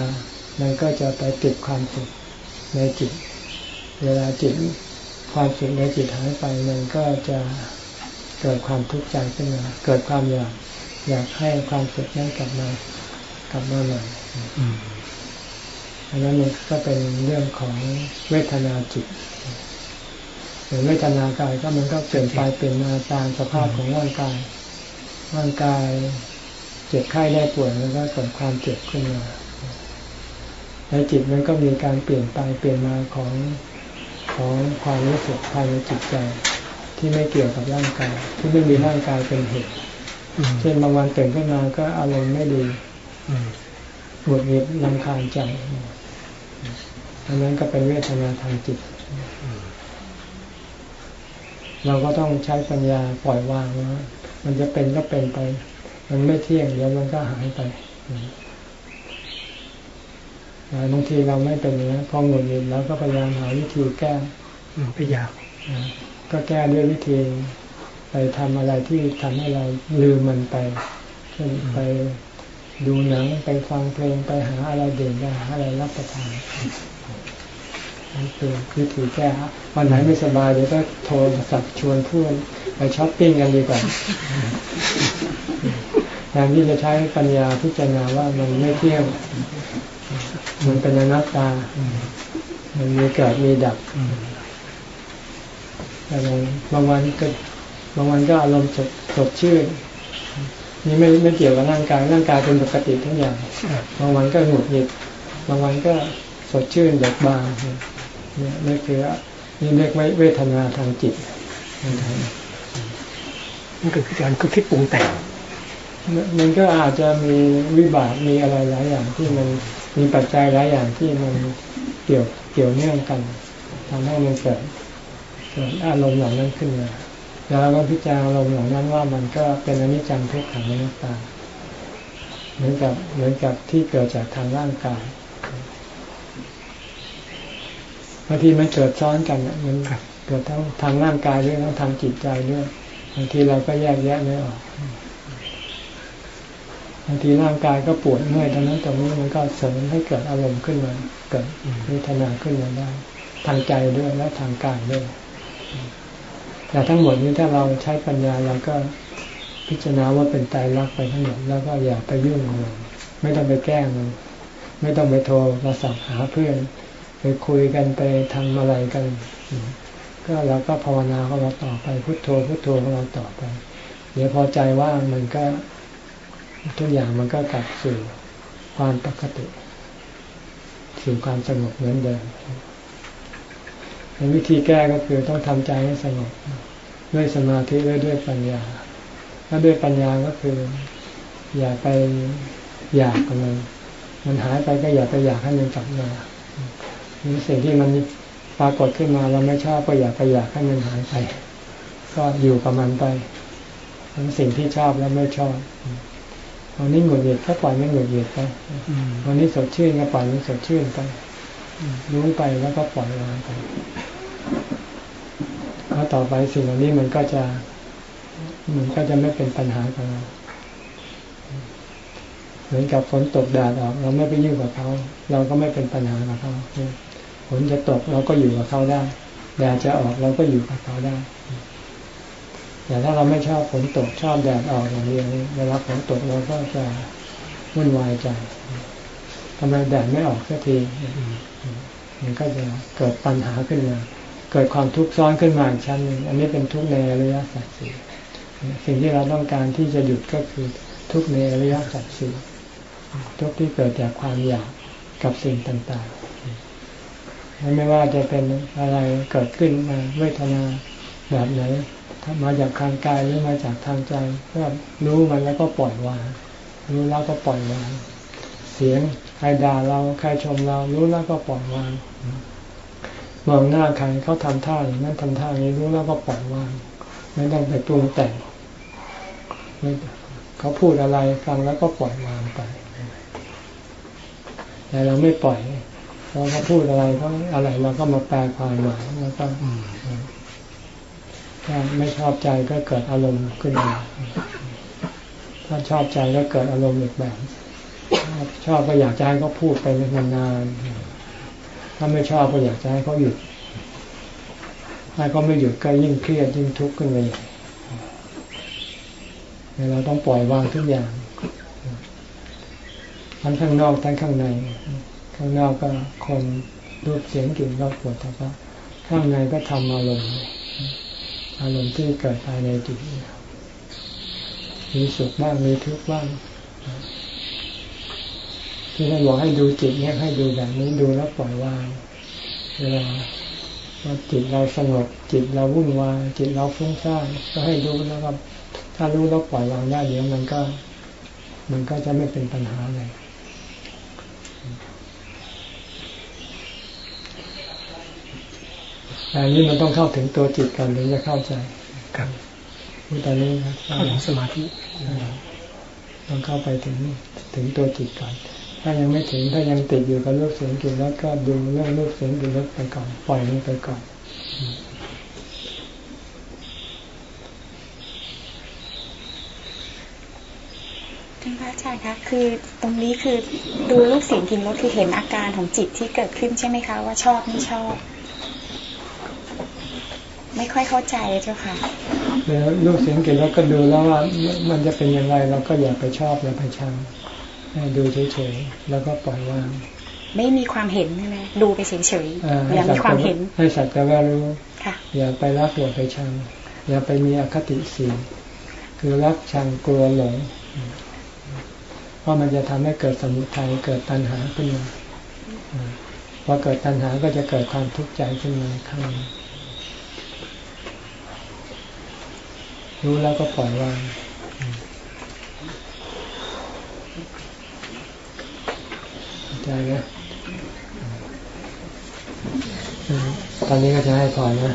มันก็จะไปติดความสุขในจิต เวลาจิตความสุขในจิตหายไป มันก็จะเกิดความทุกข์ใจขึ้นมา เกิดความอยากอยากให้ความสุขนั้นกลับมากลับมาใหม่อันนั้นมันก็เป็นเรื่องของเวทนาจิตส่วนเวทนากายก็มันก็เปลี่ยนไปเปลี่ยนมาตามสภาพของร่างกาย ร่างกายเจ็บไข้ได้ป่วยมันก็เกิดความเจ็บขึ้นมา ในจิตมันก็มีการเปลี่ยนไปเปลี่ยนมาของของความรู้สึกภายในจิตใจ ที่ไม่เกี่ยวกับร่างกาย ที่ไม่มีร่างกายเป็นเหตุอืมเช่นบางวันตื่นขึ้นมาก็อารมณ์ไม่ดีอืมหงุดหงิดรำคาญใจอันนั้นก็เป็นเวทนาทางจิต เราก็ต้องใช้ปัญญาปล่อยวางว่ามันจะเป็นก็เป็นไป มันไม่เที่ยงเดี๋ยวมันก็หายไปอ่า บางทีเราไม่เป็นอย่างนี้นพอหงุดหงิดเราก็พยายามหาวิธีแก้อืมไปอยากอ่าก็แก้ด้วยวิธีไปทำอะไรที่ทำให้เราลืมมันไปเช่นไปดูหนังไปฟังเพลงไปหาอะไรเด่นไปหาอะไรรับประทานนั่นคือวิธีแก้วันไหนไม่สบายเดี๋ยวก็โทรศัพท์ชวนเพื่อนไปช้อปปิ้งกันดีกว่าแทนที่จะใช้ปัญญาพิจารณาว่ามันไม่เที่ยง มันเป็นอนัตตา มันมีเกิดมีดับอะไรบางวันก็บางวันก็อารมณ์สดสดชื่นนี่ไม่ไม่เกี่ยวกับร่างกายร่างกายเป็นปกติทุกอย่างบางวันก็หงุดหงิดบางวันก็สดชื่นเบิกบานเนี่ยนี่คือนี่เรียกว่าเวทนาทางจิตมันก็คือการคือคิดปรุงแต่งมันมันก็อาจจะมีวิบากมีอะไรหลายอย่างที่มัน มีปัจจัยหลายอย่างที่มันเกี่ยวเกี่ยวเนื่องกันทำให้มันเกิดเกิดอารมณ์เหล่านั้นขึ้นมาแล้วก็พิจารณาอารมณ์เหล่านั้นว่ามันก็เป็นอนิจจังทุกขังอนัตตาเหมือนกับเหมือนกับที่เกิดจากทางร่างกายบางทีมันเกิดซ้อนกันอะมันครับเกิดทั้งทางร่างกายด้วยทั้งทางจิตใจด้วยบางทีเราก็แยกแยะไม่ออก บางทีร่างกายก็ปวดเมื่อยตรงนั้นตรงนี้มันก็เสริมให้เกิดอารมณ์ขึ้นมา เกิดเวทนาขึ้นมาได้ ทางใจด้วยและทางกายด้วย แต่ทั้งหมดนี้ถ้าเราใช้ปัญญาเราก็พิจารณาว่าเป็นตายรักไปทั้งหมดแล้วก็อย่าไปยุ่งมันไม่ต้องไปแกล้งมันไม่ต้องไปโทรโทรศัพท์หาเพื่อน ไปคุยกันไปทำอะไรกัน ก็เราก็ภาวนาของเราต่อไปพุทโธพุทโธของเราต่อไป เดี๋ยวพอใจว่างมันก็ ทุกอย่างมันก็กลับสู่ความปกติสู่ความสงบเหมือนเดิมในวิธีแก้ก็คือต้องทำใจให้สงบด้วยสมาธิและด้วยปัญญาถ้าด้วยปัญญาก็คือ อย่าไปอยากกับมันมันหายไปก็อย่าไปอยากให้มันกลับมานี่สิ่งที่มันปรากฏขึ้นมาเราไม่ชอบก็อย่าไปอยากให้มันหายไป ก็อยู่กับมันไปทั้งสิ่งที่ชอบและไม่ชอบ วันนี้หงุดหงิดก็ปล่อยมันหงุดหงิดไปอืมวันนี้สดชื่นก็ปล่อยมันสดชื่นไปรู้ไปแล้วก็ปล่อยวางไปพอแล้วต่อไปสิ่งเหล่านี้มันก็จะ มันก็จะไม่เป็นปัญหากับเราเหมือนกับฝนตกแดดออกเราไม่ไปยุ่งกับเขา เราก็ไม่เป็นปัญหากับเขาฝนจะตกเราก็อยู่กับเขาได้แดดจะออกเราก็อยู่กับเขาได้ แต่ถ้าเราไม่ชอบฝนตกชอบแดดออกอย่างเดียวเวลาฝนตกเราก็จะวุ่นวายใจทำไมแดดไม่ออกสักทีมันก็จะเกิดปัญหาขึ้นมา เกิดความทุกข์ซ้อนขึ้นมาอีกชั้นหนึ่งอันนี้เป็นทุกข์ในอริยสัจสี่สิ่งที่เราต้องการที่จะหยุดก็คือทุกข์ในอริยสัจสี่ทุกข์ที่เกิดจากความอยากกับสิ่งต่างๆ ไม่ว่าจะเป็นอะไรเกิดขึ้นมาเวทนาแบบไหน มาจากทางกายหรือมาจากทางใจก็รู้มันแล้วก็ปล่อยวางรู้แล้วก็ปล่อยวาง เสียงใครด่าเราใครชมเรา รู้แล้วก็ปล่อยวางมองหน้าใครเขาทำท่าอย่างนั้นทำท่าอย่างนี้รู้แล้วก็ปล่อยวางไม่ต้องไปปรุงแต่งเขาพูดอะไรฟังแล้วก็ปล่อยวางไปแต่เราไม่ปล่อยพอเขาพูดอะไรเขาอะไรเราก็มาแปลความหมายแล้วก็ ถ้าไม่ชอบใจก็เกิดอารมณ์ขึ้นมา ถ้าชอบใจก็เกิดอารมณ์อีกแบบ ชอบก็อยากจะให้เขาพูดไปนานๆ ถ้าไม่ชอบก็อยากจะให้เขาหยุด ถ้าเขาไม่หยุดก็ยิ่งเครียดยิ่งทุกข์ขึ้นไปใหญ่เราต้องปล่อยวางทุกอย่าง ทั้งข้างนอกทั้งข้างใน ข้างนอกก็คนรูปเสียงกลิ่นรสปวดท้องข้างในก็ทำอารมณ์ อารมณ์ที่เกิดภายในจิตมีสุขบ้างมีทุกข์บ้างที่ท่านบอกให้ดูจิตเนี่ยให้ดูแบบนี้ดูแล้วปล่อยวางเวลาว่าจิตเราสงบจิตเราวุ่นวายจิตเราฟุ้งซ่านก็ให้ดูแล้วก็ถ้ารู้แล้วปล่อยวางได้เดี๋ยวมันก็ มันก็จะไม่เป็นปัญหาเลย แต่นี้มันต้องเข้าถึงตัวจิตก่อนถึงจะเข้าใจครับพูดตอนนี้ครับเข้าถึงสมาธิต้องเข้าไปถึงถึงตัวจิตก่อน ถ้ายังไม่ถึงถ้ายังติดอยู่กับรูปเสียงกลิ่นแล้วก็ดูเรื่องรูปเสียงกลิ่นรสไปก่อน ปล่อยมันไปก่อนท่านพระอาจารย์คะคือตรงนี้คือดูรูปเสียงกลิ่นรสคือเห็นอาการของจิตที่เกิดขึ้นใช่ไหมคะ ว่าชอบไม่ชอบ ไม่ค่อยเข้าใจเจ้าค่ะแล้วลูกเสียงกลิ่นแล้วก็ดูแล้วว่ามันจะเป็นยังไงเราก็อย่าไปชอบอย่าไปชังดูเฉยๆแล้วก็ปล่อยวางไม่มีความเห็นใช่ไหมดูไปเฉยๆอย่ามีความเห็น ให้สักแต่ว่ารู้อย่าไปรักอย่าไปชัง อย่าไปมีอคติสีคือรักชังกลัวหลงเพราะมันจะทำให้เกิดสมุทัยเกิดตัณหาขึ้นมาพอเกิดตัณหาก็จะเกิดความทุกข์ใจขึ้นมาข้าง รู้แล้วก็ปล่อยวางใจนะตอนนี้ก็จะให้พอนะ